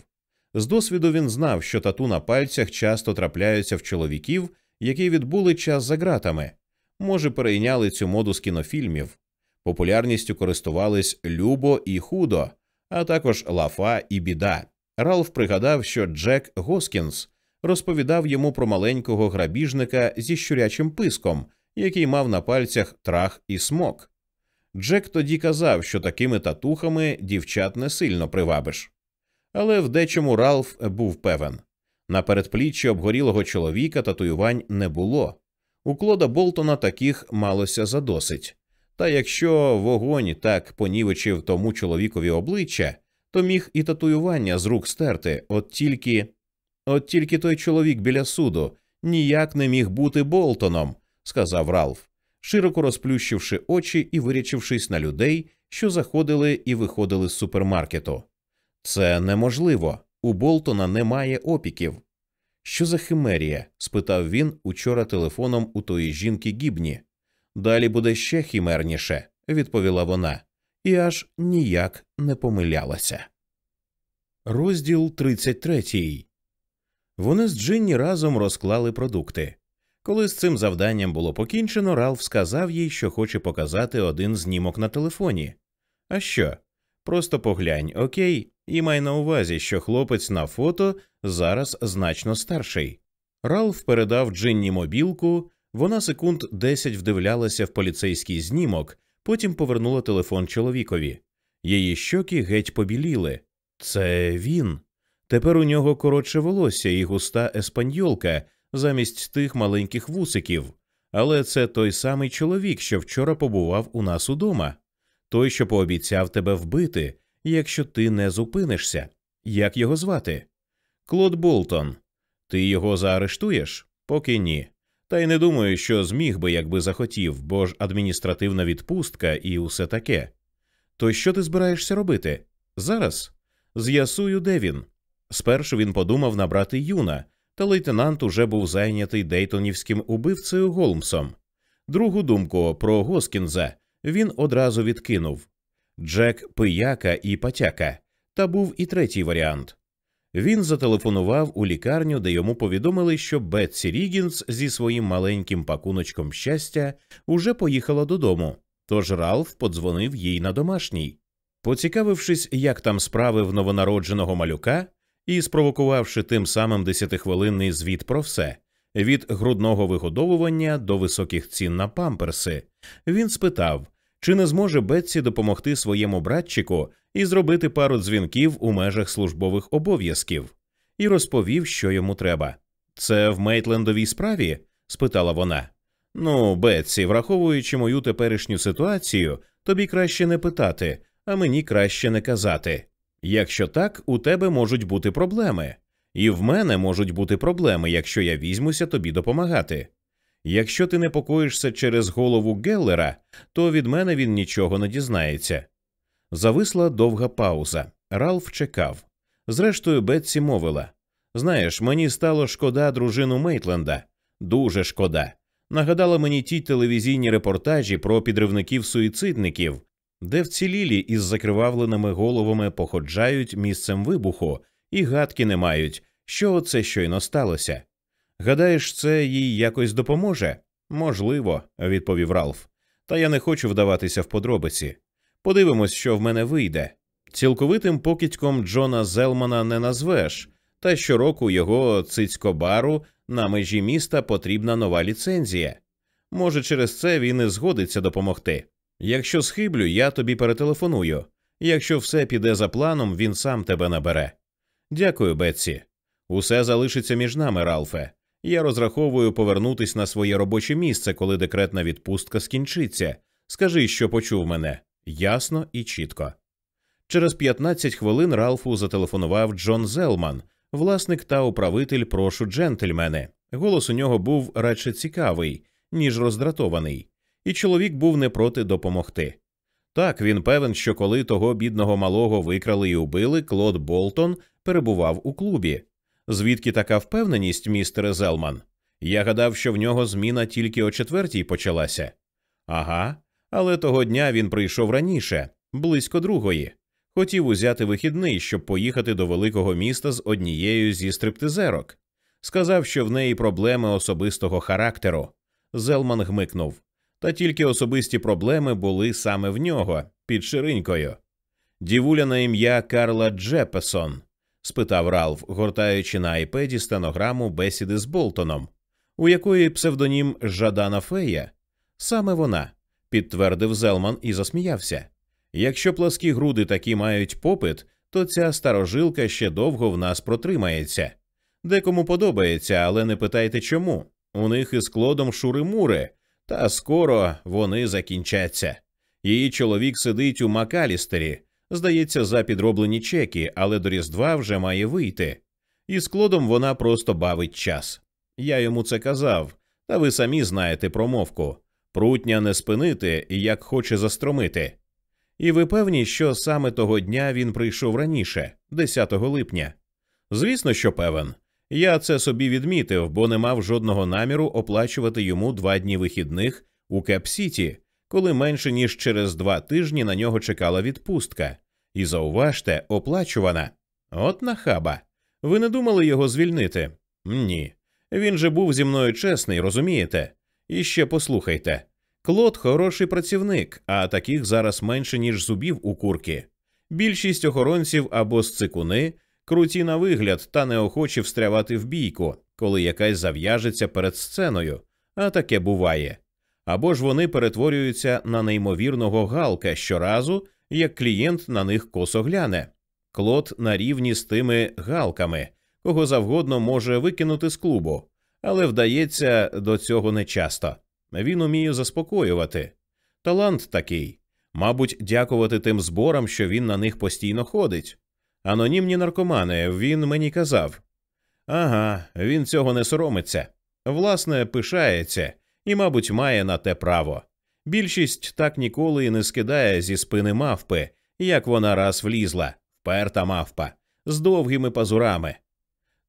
З досвіду він знав, що тату на пальцях часто трапляються в чоловіків, які відбули час за ґратами, може, перейняли цю моду з кінофільмів. Популярністю користувались Любо і Худо, а також Лафа і Біда. Ралф пригадав, що Джек Госкінс розповідав йому про маленького грабіжника зі щурячим писком, який мав на пальцях трах і смок. Джек тоді казав, що такими татухами дівчат не сильно привабиш. Але в дечому Ралф був певен на передпліччі обгорілого чоловіка татуювань не було. У Клода Болтона таких малося задосить. Та якщо вогонь так понівечив тому чоловікові обличчя, то міг і татуювання з рук стерти, от тільки от тільки той чоловік біля суду ніяк не міг бути Болтоном, сказав Ралф, широко розплющивши очі і вирячившись на людей, що заходили і виходили з супермаркету. Це неможливо. У Болтона немає опіків. Що за химерія? спитав він учора телефоном у тої жінки гібні. Далі буде ще химерніше, відповіла вона, і аж ніяк не помилялася. Розділ 33 Вони з Джинні разом розклали продукти. Коли з цим завданням було покінчено, Ралф сказав їй, що хоче показати один знімок на телефоні. А що? Просто поглянь, окей, і май на увазі, що хлопець на фото зараз значно старший. Ралф передав Джинні мобілку, Вона секунд десять вдивлялася в поліцейський знімок, потім повернула телефон чоловікові. Її щоки геть побіліли. Це він. Тепер у нього коротше волосся і густа еспаньолка замість тих маленьких вусиків. Але це той самий чоловік, що вчора побував у нас удома, той, що пообіцяв тебе вбити, якщо ти не зупинишся. Як його звати? Клод Болтон. Ти його заарештуєш? Поки ні. Та й не думаю, що зміг би, якби захотів, бо ж адміністративна відпустка і усе таке. То що ти збираєшся робити? Зараз з'ясую, де він. Спершу він подумав набрати юна, та лейтенант уже був зайнятий Дейтонівським убивцею Голмсом. Другу думку про Госкінза він одразу відкинув Джек пияка і патяка, та був і третій варіант. Він зателефонував у лікарню, де йому повідомили, що Бетсі Рігінс зі своїм маленьким пакуночком щастя уже поїхала додому, тож Ралф подзвонив їй на домашній. Поцікавившись, як там справи в новонародженого малюка, і спровокувавши тим самим десятихвилинний звіт про все від грудного вигодовування до високих цін на памперси, він спитав, чи не зможе Бетсі допомогти своєму братчику і зробити пару дзвінків у межах службових обов'язків, і розповів, що йому треба. Це в Мейтлендовій справі? спитала вона. Ну, Бетсі, враховуючи мою теперішню ситуацію, тобі краще не питати, а мені краще не казати. Якщо так, у тебе можуть бути проблеми, і в мене можуть бути проблеми, якщо я візьмуся тобі допомагати. Якщо ти непокоїшся через голову Геллера, то від мене він нічого не дізнається. Зависла довга пауза. Ралф чекав. Зрештою, Бетсі мовила Знаєш, мені стало шкода дружину Мейтленда. Дуже шкода. Нагадала мені ті телевізійні репортажі про підривників суїцидників, де вцілілі із закривавленими головами походжають місцем вибуху і гадки не мають, що оце щойно сталося. Гадаєш, це їй якось допоможе? Можливо, відповів Ралф. Та я не хочу вдаватися в подробиці. Подивимось, що в мене вийде. Цілковитим покидьком Джона Зелмана не назвеш, та щороку його цицькобару на межі міста потрібна нова ліцензія. Може, через це він і згодиться допомогти. Якщо схиблю, я тобі перетелефоную. Якщо все піде за планом, він сам тебе набере. Дякую, Бетсі. Усе залишиться між нами, Ралфе. Я розраховую повернутись на своє робоче місце, коли декретна відпустка скінчиться. Скажи, що почув мене ясно і чітко. Через 15 хвилин Ралфу зателефонував Джон Зелман, власник та управитель прошу джентльмени. Голос у нього був радше цікавий, ніж роздратований і чоловік був не проти допомогти. Так, він певен, що коли того бідного малого викрали і убили, Клод Болтон перебував у клубі. Звідки така впевненість, містере Зелман? Я гадав, що в нього зміна тільки о четвертій почалася. Ага, але того дня він прийшов раніше, близько другої. Хотів узяти вихідний, щоб поїхати до великого міста з однією зі стриптизерок. Сказав, що в неї проблеми особистого характеру. Зелман гмикнув та тільки особисті проблеми були саме в нього під ширинькою. Дівуля на ім'я Карла Джепесон? спитав Ралф, гортаючи на айпеді стенограму бесіди з Болтоном, у якої псевдонім Жадана Фея. Саме вона, підтвердив Зелман і засміявся. Якщо пласкі груди такі мають попит, то ця старожилка ще довго в нас протримається. Декому подобається, але не питайте чому. У них із клодом шури-мури, та скоро вони закінчаться. Її чоловік сидить у Макалістері, здається, за підроблені чеки, але до Різдва вже має вийти. І з клодом вона просто бавить час. Я йому це казав, та ви самі знаєте промовку прутня не спинити, як хоче застромити. І ви певні, що саме того дня він прийшов раніше, 10 липня. Звісно, що певен. Я це собі відмітив, бо не мав жодного наміру оплачувати йому два дні вихідних у Кеп-Сіті, коли менше ніж через два тижні на нього чекала відпустка. І зауважте, оплачувана. От нахаба. Ви не думали його звільнити? Ні. Він же був зі мною чесний, розумієте? І ще послухайте. Клод хороший працівник, а таких зараз менше, ніж зубів у курки. Більшість охоронців або сцикуни, круті на вигляд та неохочі встрявати в бійку, коли якась зав'яжеться перед сценою, а таке буває. Або ж вони перетворюються на неймовірного галка щоразу, як клієнт на них косо гляне. Клод на рівні з тими галками, кого завгодно може викинути з клубу, але вдається до цього нечасто. Він уміє заспокоювати. Талант такий. Мабуть, дякувати тим зборам, що він на них постійно ходить. Анонімні наркомани, він мені казав. Ага, він цього не соромиться. Власне, пишається і, мабуть, має на те право. Більшість так ніколи і не скидає зі спини мавпи, як вона раз влізла, вперта мавпа, з довгими пазурами.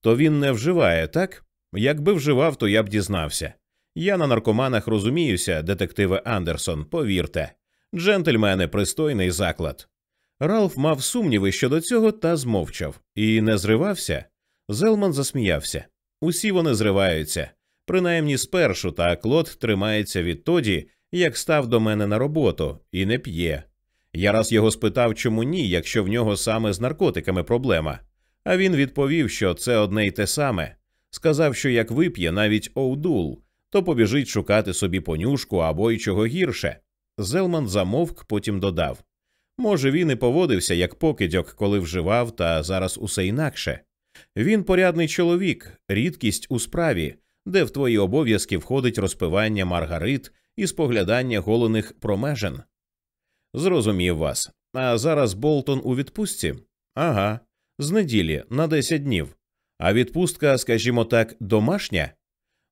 То він не вживає, так? Якби вживав, то я б дізнався. Я на наркоманах розуміюся, детективе Андерсон, повірте. Джентльмени, пристойний заклад. Ралф мав сумніви щодо цього та змовчав і не зривався. Зелман засміявся. Усі вони зриваються, принаймні спершу, та Клод тримається відтоді, як став до мене на роботу, і не п'є. Я раз його спитав, чому ні, якщо в нього саме з наркотиками проблема. А він відповів, що це одне й те саме. Сказав, що як вип'є навіть оудул, то побіжить шукати собі понюшку або й чого гірше. Зелман замовк, потім додав може, він і поводився як покидьок, коли вживав, та зараз усе інакше. Він порядний чоловік, рідкість у справі, де в твої обов'язки входить розпивання маргарит і споглядання голених промежен. Зрозумів вас. А зараз Болтон у відпустці? Ага, з неділі на 10 днів. А відпустка, скажімо так, домашня?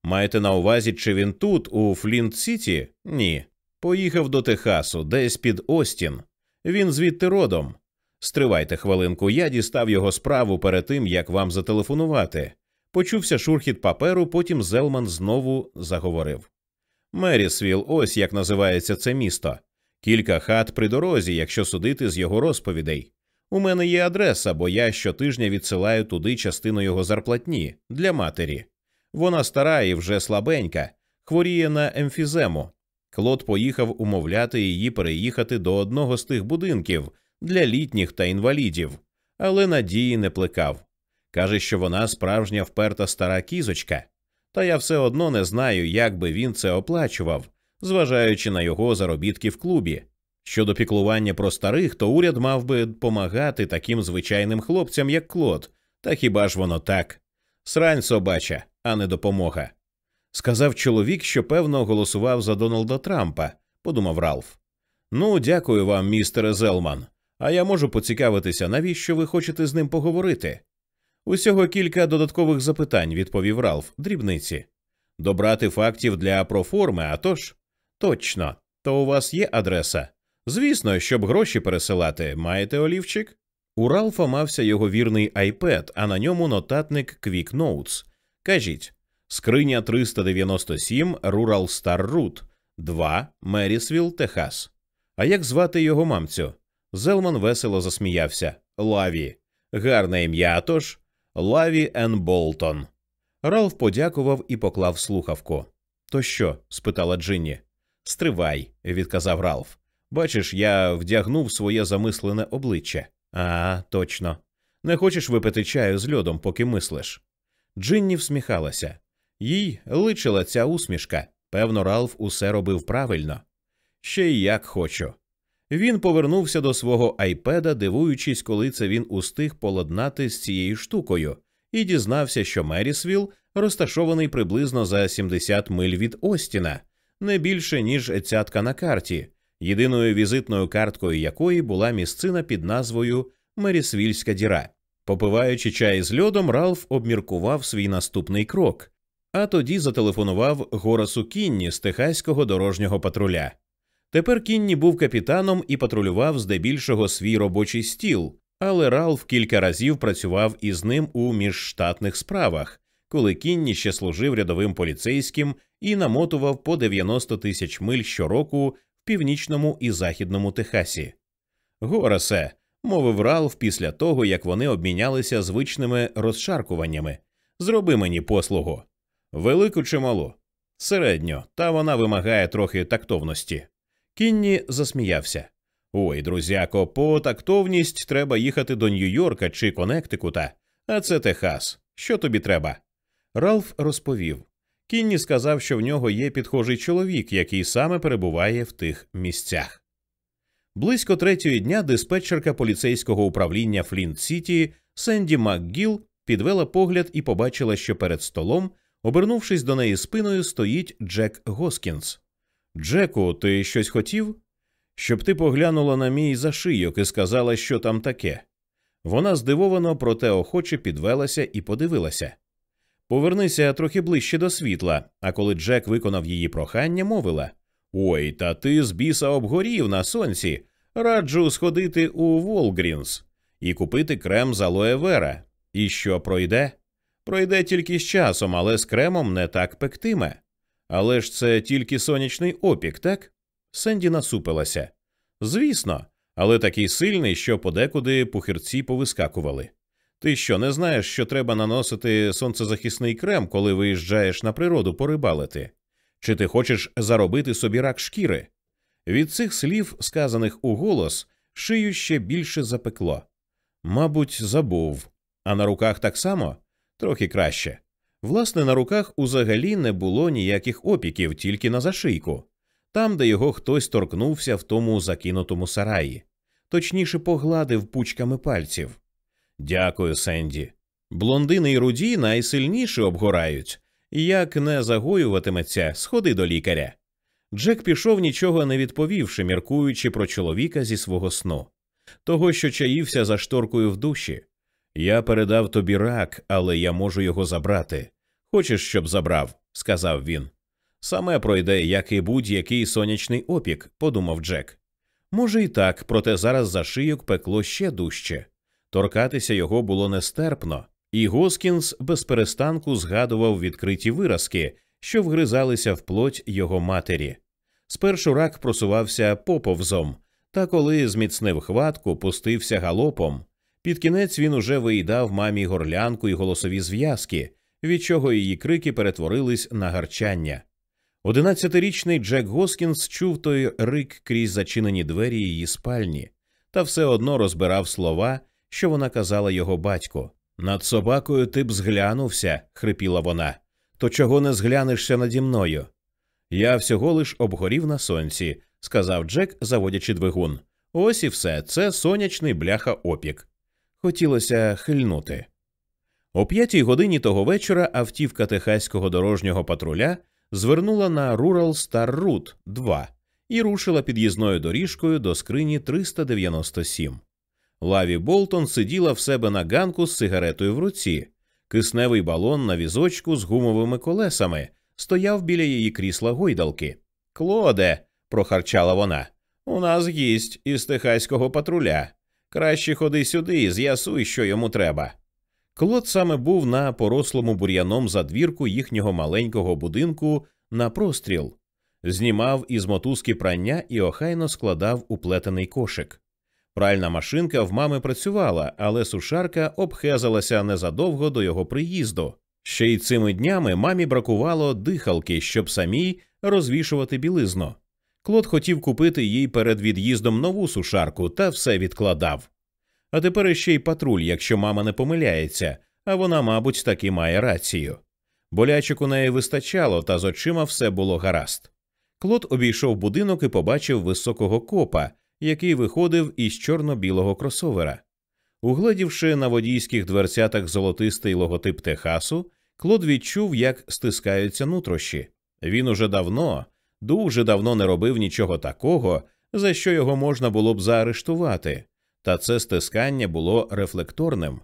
Маєте на увазі, чи він тут, у Флінт Сіті? Ні. Поїхав до Техасу, десь під Остін. Він звідти родом. Стривайте хвилинку, я дістав його справу перед тим, як вам зателефонувати. Почувся шурхіт паперу, потім Зелман знову заговорив. Мерісвіл, ось як називається це місто. Кілька хат при дорозі, якщо судити з його розповідей. У мене є адреса, бо я щотижня відсилаю туди частину його зарплатні для матері. Вона стара і вже слабенька, хворіє на емфізему. Клод поїхав умовляти її переїхати до одного з тих будинків для літніх та інвалідів, але надії не плекав. Каже, що вона справжня вперта стара кізочка, та я все одно не знаю, як би він це оплачував, зважаючи на його заробітки в клубі. Щодо піклування про старих, то уряд мав би помагати таким звичайним хлопцям, як Клод, та хіба ж воно так? Срань собача, а не допомога. Сказав чоловік, що певно голосував за Дональда Трампа, подумав Ралф. Ну, дякую вам, містере Зелман. А я можу поцікавитися, навіщо ви хочете з ним поговорити? Усього кілька додаткових запитань, відповів Ралф, дрібниці. Добрати фактів для проформи, а тож? Точно. То у вас є адреса? Звісно, щоб гроші пересилати, маєте олівчик? У Ралфа мався його вірний iPad, а на ньому нотатник Quick Notes. Кажіть, скриня 397 Rural Star Route, 2 Мерісвіл, Техас. А як звати його мамцю? Зелман весело засміявся. Лаві. Гарне ім'я, тож Лаві Ен Болтон. Ралф подякував і поклав слухавку. То що? спитала Джинні. Стривай, відказав Ралф. Бачиш, я вдягнув своє замислене обличчя. А, точно. Не хочеш випити чаю з льодом, поки мислиш. Джинні всміхалася. Їй личила ця усмішка. Певно, Ралф усе робив правильно. Ще й як хочу. Він повернувся до свого айпеда, дивуючись, коли це він устиг поладнати з цією штукою, і дізнався, що Мерісвіл розташований приблизно за 70 миль від Остіна, не більше ніж цятка на карті, єдиною візитною карткою якої була місцина під назвою Мерісвільська діра. Попиваючи чай з льодом, Ралф обміркував свій наступний крок, а тоді зателефонував Горасу Кінні з техаського дорожнього патруля. Тепер Кінні був капітаном і патрулював здебільшого свій робочий стіл, але Ралф кілька разів працював із ним у міжштатних справах, коли Кінні ще служив рядовим поліцейським і намотував по 90 тисяч миль щороку в північному і західному Техасі. Горасе, мовив Ралф після того, як вони обмінялися звичними розшаркуваннями. Зроби мені послугу. Велику чи малу? Середньо, та вона вимагає трохи тактовності. Кінні засміявся. Ой, друзяко, по тактовність треба їхати до Нью-Йорка чи Коннектикута, а це Техас. Що тобі треба? Ралф розповів. Кінні сказав, що в нього є підхожий чоловік, який саме перебуває в тих місцях. Близько третьої дня диспетчерка поліцейського управління Флінт Сіті Сенді МакГіл підвела погляд і побачила, що перед столом, обернувшись до неї спиною, стоїть Джек Госкінс. Джеку, ти щось хотів? Щоб ти поглянула на мій зашийок і сказала, що там таке. Вона здивовано, проте охоче підвелася і подивилася. Повернися трохи ближче до світла, а коли Джек виконав її прохання, мовила Ой, та ти з біса обгорів на сонці. Раджу сходити у Волгрінс і купити крем з алоє вера. І що пройде? Пройде тільки з часом, але з кремом не так пектиме. Але ж це тільки сонячний опік, так? Сенді насупилася. Звісно, але такий сильний, що подекуди пухирці повискакували. Ти що, не знаєш, що треба наносити сонцезахисний крем, коли виїжджаєш на природу порибалити? Чи ти хочеш заробити собі рак шкіри? Від цих слів, сказаних у голос, шию ще більше запекло. Мабуть, забув. А на руках так само? Трохи краще. Власне, на руках узагалі не було ніяких опіків, тільки на зашийку, там, де його хтось торкнувся в тому закинутому сараї, точніше погладив пучками пальців. Дякую, Сенді. Блондини й руді найсильніше обгорають. Як не загоюватиметься, сходи до лікаря. Джек пішов, нічого не відповівши, міркуючи про чоловіка зі свого сну, того, що чаївся за шторкою в душі. Я передав тобі рак, але я можу його забрати. Хочеш, щоб забрав, сказав він. Саме пройде, як і будь-який сонячний опік, подумав Джек. Може, і так, проте зараз за шийок пекло ще дужче. Торкатися його було нестерпно, і Госкінс без перестанку згадував відкриті виразки, що вгризалися в плоть його матері. Спершу рак просувався поповзом, та коли зміцнив хватку, пустився галопом. Під кінець він уже виїдав мамі горлянку і голосові зв'язки, від чого її крики перетворились на гарчання. Одинадцятирічний Джек Госкінс чув той рик крізь зачинені двері її спальні, та все одно розбирав слова, що вона казала його батько. Над собакою ти б зглянувся, хрипіла вона. То чого не зглянешся наді мною? Я всього лиш обгорів на сонці, сказав Джек, заводячи двигун. Ось і все, це сонячний бляха опік. Хотілося хильнути. О п'ятій годині того вечора автівка техаського дорожнього патруля звернула на Rural Star Route 2 і рушила під'їзною доріжкою до скрині 397. Лаві Болтон сиділа в себе на ганку з сигаретою в руці. Кисневий балон на візочку з гумовими колесами стояв біля її крісла гойдалки. Клоде, прохарчала вона. У нас гість із техаського патруля. Краще ходи сюди і з'ясуй, що йому треба. Клод саме був на порослому бур'яном задвірку їхнього маленького будинку на простріл, знімав із мотузки прання і охайно складав у плетений кошик. Пральна машинка в мами працювала, але сушарка обхезалася незадовго до його приїзду. Ще й цими днями мамі бракувало дихалки, щоб самій розвішувати білизну. Клод хотів купити їй перед від'їздом нову сушарку та все відкладав. А тепер ще й патруль, якщо мама не помиляється, а вона, мабуть, таки має рацію. Болячок у неї вистачало, та з очима все було гаразд. Клод обійшов будинок і побачив високого копа, який виходив із чорно-білого кросовера. Угледівши на водійських дверцятах золотистий логотип Техасу, Клод відчув, як стискаються нутрощі. Він уже давно, дуже давно не робив нічого такого, за що його можна було б заарештувати, та це стискання було рефлекторним.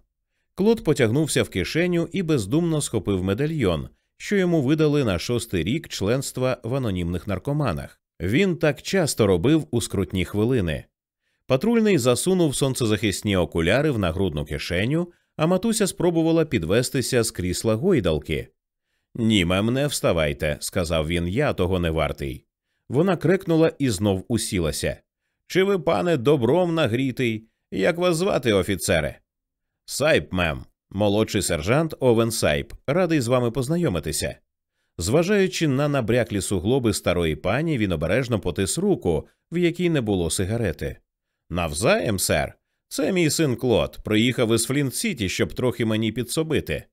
Клод потягнувся в кишеню і бездумно схопив медальйон, що йому видали на шостий рік членства в анонімних наркоманах. Він так часто робив у скрутні хвилини. Патрульний засунув сонцезахисні окуляри в нагрудну кишеню, а матуся спробувала підвестися з крісла гойдалки. Ні, мем, не вставайте, сказав він, я того не вартий. Вона крикнула і знов усілася. Чи ви, пане, добром нагрітий? Як вас звати, офіцере? Сайп, мем, молодший сержант Овен Сайп, радий з вами познайомитися. Зважаючи на набряклі суглоби старої пані, він обережно потис руку, в якій не було сигарети. Навзаєм, сер, це мій син Клод, приїхав із Флінт Сіті, щоб трохи мені підсобити.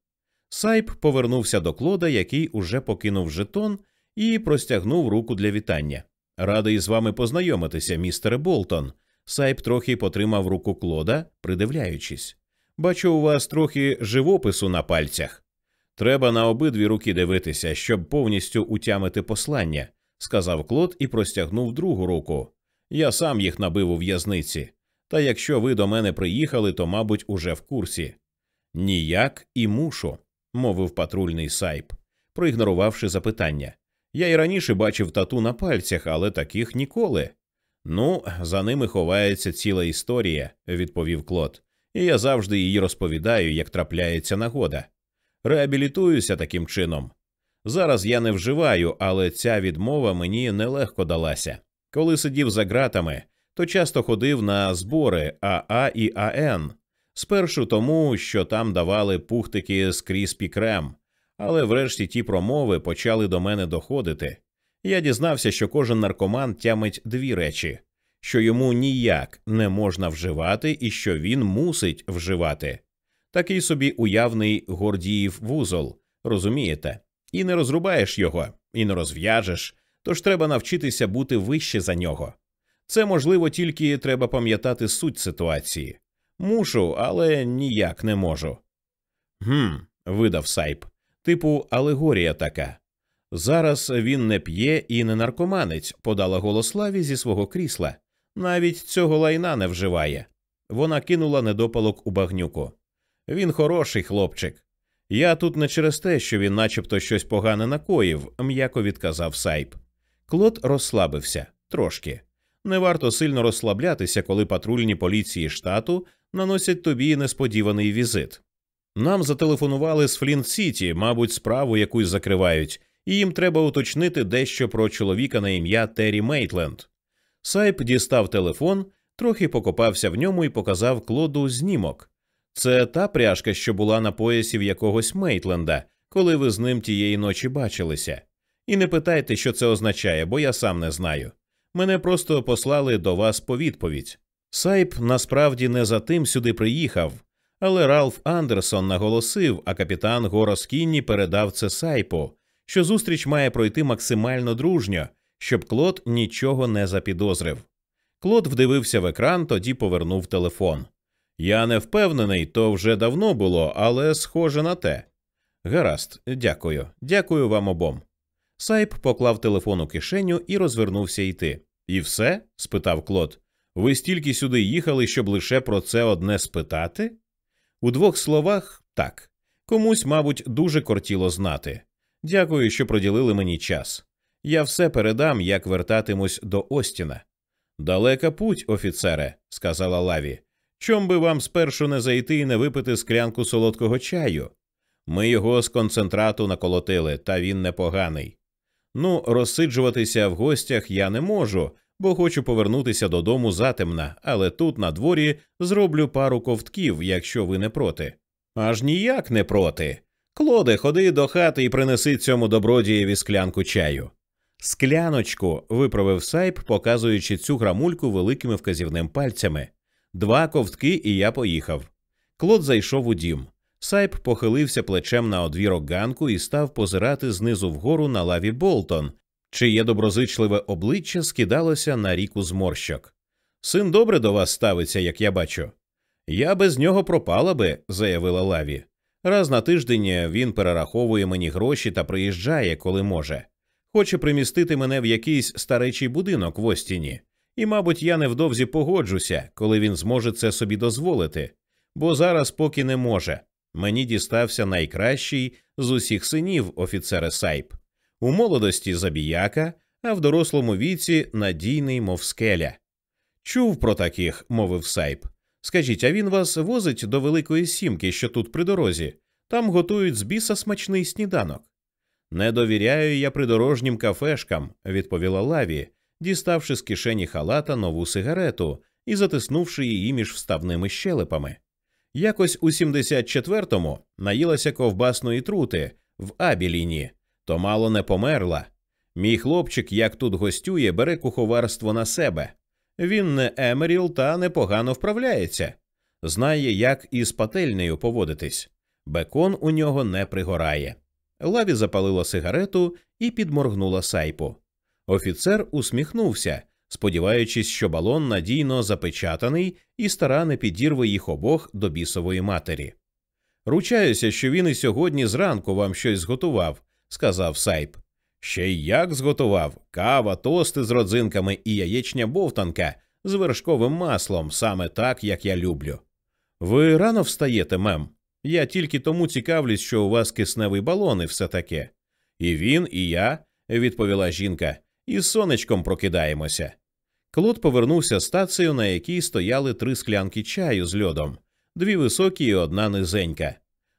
Сайп повернувся до Клода, який уже покинув жетон, і простягнув руку для вітання. Радий з вами познайомитися, містере Болтон. Сайп трохи потримав руку Клода, придивляючись. Бачу, у вас трохи живопису на пальцях. Треба на обидві руки дивитися, щоб повністю утямити послання, сказав Клод і простягнув другу руку. Я сам їх набив у в'язниці. Та якщо ви до мене приїхали, то, мабуть, уже в курсі. Ніяк і мушу, мовив патрульний сайп, проігнорувавши запитання. Я й раніше бачив тату на пальцях, але таких ніколи. Ну, за ними ховається ціла історія, відповів Клод, і я завжди її розповідаю, як трапляється нагода. Реабілітуюся таким чином. Зараз я не вживаю, але ця відмова мені нелегко далася. Коли сидів за ґратами, то часто ходив на збори АА і АН, спершу тому, що там давали пухтики з кріспі крем, але врешті ті промови почали до мене доходити. Я дізнався, що кожен наркоман тямить дві речі: що йому ніяк не можна вживати, і що він мусить вживати. Такий собі уявний гордіїв вузол, розумієте? І не розрубаєш його, і не розв'яжеш, тож треба навчитися бути вище за нього. Це можливо тільки треба пам'ятати суть ситуації. Мушу, але ніяк не можу. Гм, видав Сайп. Типу, алегорія така. Зараз він не п'є і не наркоманець, подала голославі зі свого крісла. Навіть цього лайна не вживає. Вона кинула недопалок у багнюку. Він хороший хлопчик. Я тут не через те, що він начебто щось погане накоїв, м'яко відказав Сайп. Клод розслабився трошки. Не варто сильно розслаблятися, коли патрульні поліції штату наносять тобі несподіваний візит. Нам зателефонували з Флінт Сіті, мабуть, справу якусь закривають, і їм треба уточнити дещо про чоловіка на ім'я Террі Мейтленд. Сайп дістав телефон, трохи покопався в ньому і показав Клоду знімок. Це та пряжка, що була на поясі в якогось Мейтленда, коли ви з ним тієї ночі бачилися. І не питайте, що це означає, бо я сам не знаю. Мене просто послали до вас по відповідь. Сайп насправді не за тим сюди приїхав, але Ралф Андерсон наголосив, а капітан Горос Кінні передав це Сайпу, що зустріч має пройти максимально дружньо, щоб Клод нічого не запідозрив. Клод вдивився в екран, тоді повернув телефон. Я не впевнений, то вже давно було, але схоже на те. Гаразд, дякую, дякую вам обом. Сайп поклав телефон у кишеню і розвернувся йти. І все? спитав Клод. Ви стільки сюди їхали, щоб лише про це одне спитати? У двох словах так. Комусь, мабуть, дуже кортіло знати. Дякую, що приділили мені час. Я все передам, як вертатимусь до Остіна. Далека путь, офіцере, сказала Лаві. Чом би вам спершу не зайти і не випити склянку солодкого чаю? Ми його з концентрату наколотили, та він непоганий. Ну, розсиджуватися в гостях я не можу, бо хочу повернутися додому затемна, але тут на дворі зроблю пару ковтків, якщо ви не проти. Аж ніяк не проти. Клоде, ходи до хати і принеси цьому добродієві склянку чаю. Скляночку, виправив сайп, показуючи цю грамульку великими вказівним пальцями. Два ковтки, і я поїхав. Клод зайшов у дім. Сайп похилився плечем на одвірок ганку і став позирати знизу вгору на лаві Болтон, чиє доброзичливе обличчя скидалося на ріку зморщок. Син добре до вас ставиться, як я бачу. Я без нього пропала би, заявила лаві. Раз на тиждень він перераховує мені гроші та приїжджає, коли може. Хоче примістити мене в якийсь старечий будинок в Остіні. І, мабуть, я невдовзі погоджуся, коли він зможе це собі дозволити, бо зараз поки не може. Мені дістався найкращий з усіх синів офіцера Сайп. У молодості забіяка, а в дорослому віці надійний, мов скеля. Чув про таких, мовив Сайп. Скажіть, а він вас возить до Великої Сімки, що тут при дорозі, там готують з біса смачний сніданок. Не довіряю я придорожнім кафешкам, відповіла Лаві, діставши з кишені халата нову сигарету і затиснувши її між вставними щелепами. Якось у 74-му наїлася ковбасної трути в Абіліні, то мало не померла. Мій хлопчик, як тут гостює, бере куховарство на себе. Він не Емеріл та непогано вправляється, знає, як із пательнею поводитись. Бекон у нього не пригорає. Лаві запалила сигарету і підморгнула Сайпу. Офіцер усміхнувся, сподіваючись, що балон надійно запечатаний і стара не підірве їх обох до бісової матері. Ручаюся, що він і сьогодні зранку вам щось зготував, сказав сайп. Ще й як зготував кава, тости з родзинками і яєчня бовтанка з вершковим маслом, саме так, як я люблю. Ви рано встаєте, мем. Я тільки тому цікавлюсь, що у вас кисневий балон і все таке. І він, і я, відповіла жінка, із сонечком прокидаємося. Клод повернувся стацію, на якій стояли три склянки чаю з льодом, дві високі і одна низенька.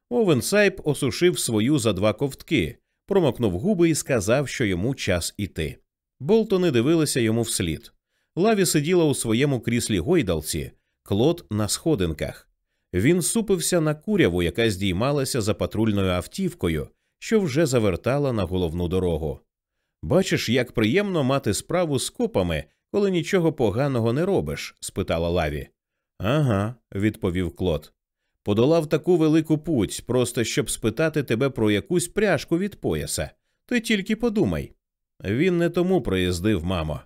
Овен Сайп осушив свою за два ковтки, промокнув губи і сказав, що йому час іти. Болтони дивилися йому вслід. Лаві сиділа у своєму кріслі гойдалці, клод на сходинках. Він супився на куряву, яка здіймалася за патрульною автівкою, що вже завертала на головну дорогу. Бачиш, як приємно мати справу з копами, коли нічого поганого не робиш? спитала Лаві. Ага, відповів Клод. Подолав таку велику путь, просто щоб спитати тебе про якусь пряжку від пояса. Ти тільки подумай. Він не тому приїздив, мамо.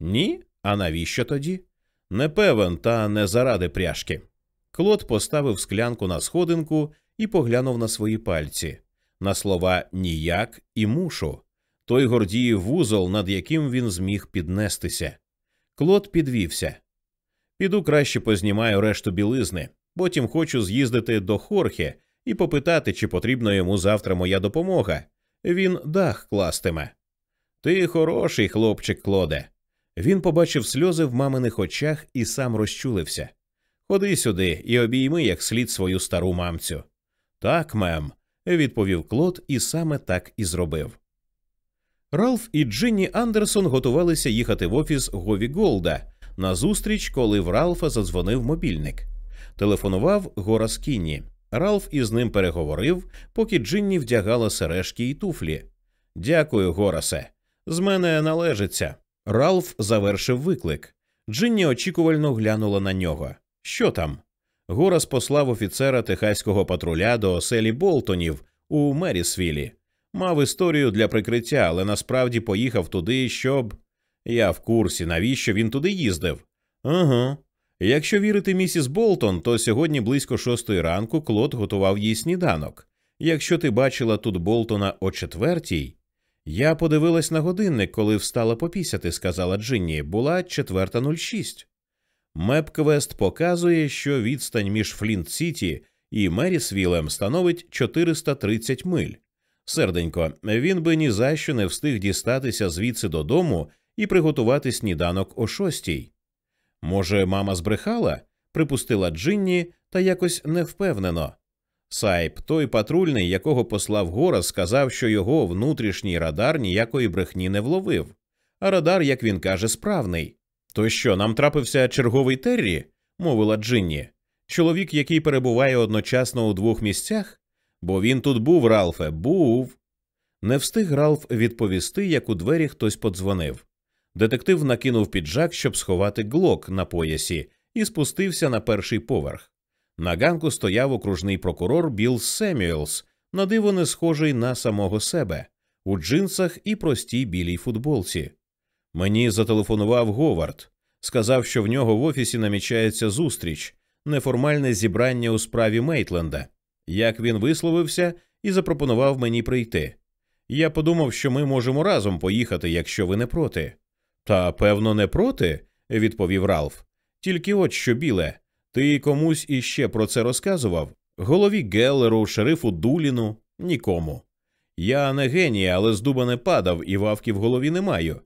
Ні? А навіщо тоді? Не певен, та не заради пряжки. Клод поставив склянку на сходинку і поглянув на свої пальці, на слова ніяк і мушу. Той гордіїв вузол, над яким він зміг піднестися. Клод підвівся. Піду краще познімаю решту білизни. Потім хочу з'їздити до Хорхе і попитати, чи потрібна йому завтра моя допомога. Він дах кластиме. Ти хороший хлопчик, Клоде. Він побачив сльози в маминих очах і сам розчулився. Ходи сюди і обійми як слід свою стару мамцю. Так, мем, відповів Клод, і саме так і зробив. Ралф і Джинні Андерсон готувалися їхати в офіс Гові Голда на зустріч, коли в Ралфа задзвонив мобільник. Телефонував Горас Кінні. Ралф із ним переговорив, поки Джинні вдягала сережки і туфлі. Дякую, Горасе. З мене належиться. Ралф завершив виклик. Джинні очікувально глянула на нього. Що там? Горас послав офіцера техаського патруля до оселі Болтонів у Мерісвілі. Мав історію для прикриття, але насправді поїхав туди, щоб. Я в курсі, навіщо він туди їздив. Ага. Якщо вірити місіс Болтон, то сьогодні близько шостої ранку Клод готував їй сніданок. Якщо ти бачила тут Болтона о четвертій, я подивилась на годинник, коли встала попісяти, сказала Джинні, була четверта нуль шість. Мепквест показує, що відстань між Флінт Сіті і Мерісвілем становить 430 миль. Серденько, він би ні за що не встиг дістатися звідси додому і приготувати сніданок о шостій. Може, мама збрехала? припустила Джинні, та якось невпевнено. Сайп, той патрульний, якого послав Гора, сказав, що його внутрішній радар ніякої брехні не вловив, а радар, як він каже, справний. То що, нам трапився черговий Террі? мовила Джинні. Чоловік, який перебуває одночасно у двох місцях? Бо він тут був, Ралфе, був. Не встиг Ралф відповісти, як у двері хтось подзвонив. Детектив накинув піджак, щоб сховати глок на поясі, і спустився на перший поверх. На ганку стояв окружний прокурор Білл Семюелс, на диво не схожий на самого себе, у джинсах і простій білій футболці. Мені зателефонував Говард, сказав, що в нього в офісі намічається зустріч, неформальне зібрання у справі Мейтленда. Як він висловився і запропонував мені прийти. Я подумав, що ми можемо разом поїхати, якщо ви не проти. Та, певно, не проти, відповів Ралф. Тільки от що, біле, ти комусь іще про це розказував? Голові Геллеру, шерифу Дуліну, нікому. Я не геній, але з дуба не падав і вавки в голові не маю.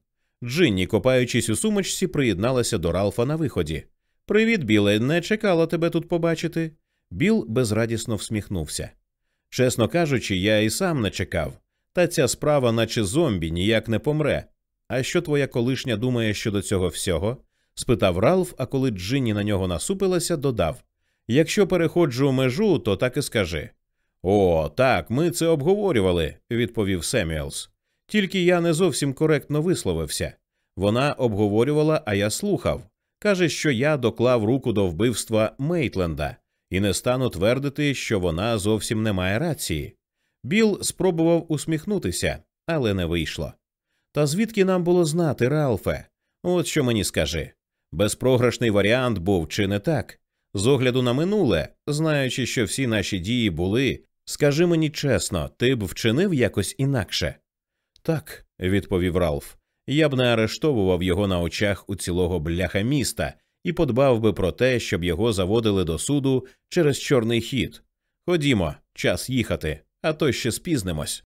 Джинні, копаючись у сумочці, приєдналася до Ралфа на виході. Привіт, біле, не чекала тебе тут побачити. Біл безрадісно всміхнувся. Чесно кажучи, я і сам не чекав. Та ця справа, наче зомбі, ніяк не помре. А що твоя колишня думає щодо цього всього? спитав Ралф, а коли Джинні на нього насупилася, додав Якщо переходжу межу, то так і скажи. О, так, ми це обговорювали, відповів Семюелс. Тільки я не зовсім коректно висловився. Вона обговорювала, а я слухав. Каже, що я доклав руку до вбивства Мейтленда, і не стану твердити, що вона зовсім не має рації. Біл спробував усміхнутися, але не вийшло. Та звідки нам було знати, Ралфе? От що мені скажи. Безпрограшний варіант був чи не так? З огляду на минуле, знаючи, що всі наші дії були, скажи мені чесно, ти б вчинив якось інакше? Так, відповів Ралф. Я б не арештовував його на очах у цілого бляха міста і подбав би про те, щоб його заводили до суду через чорний хід. Ходімо, час їхати, а то ще спізнимось.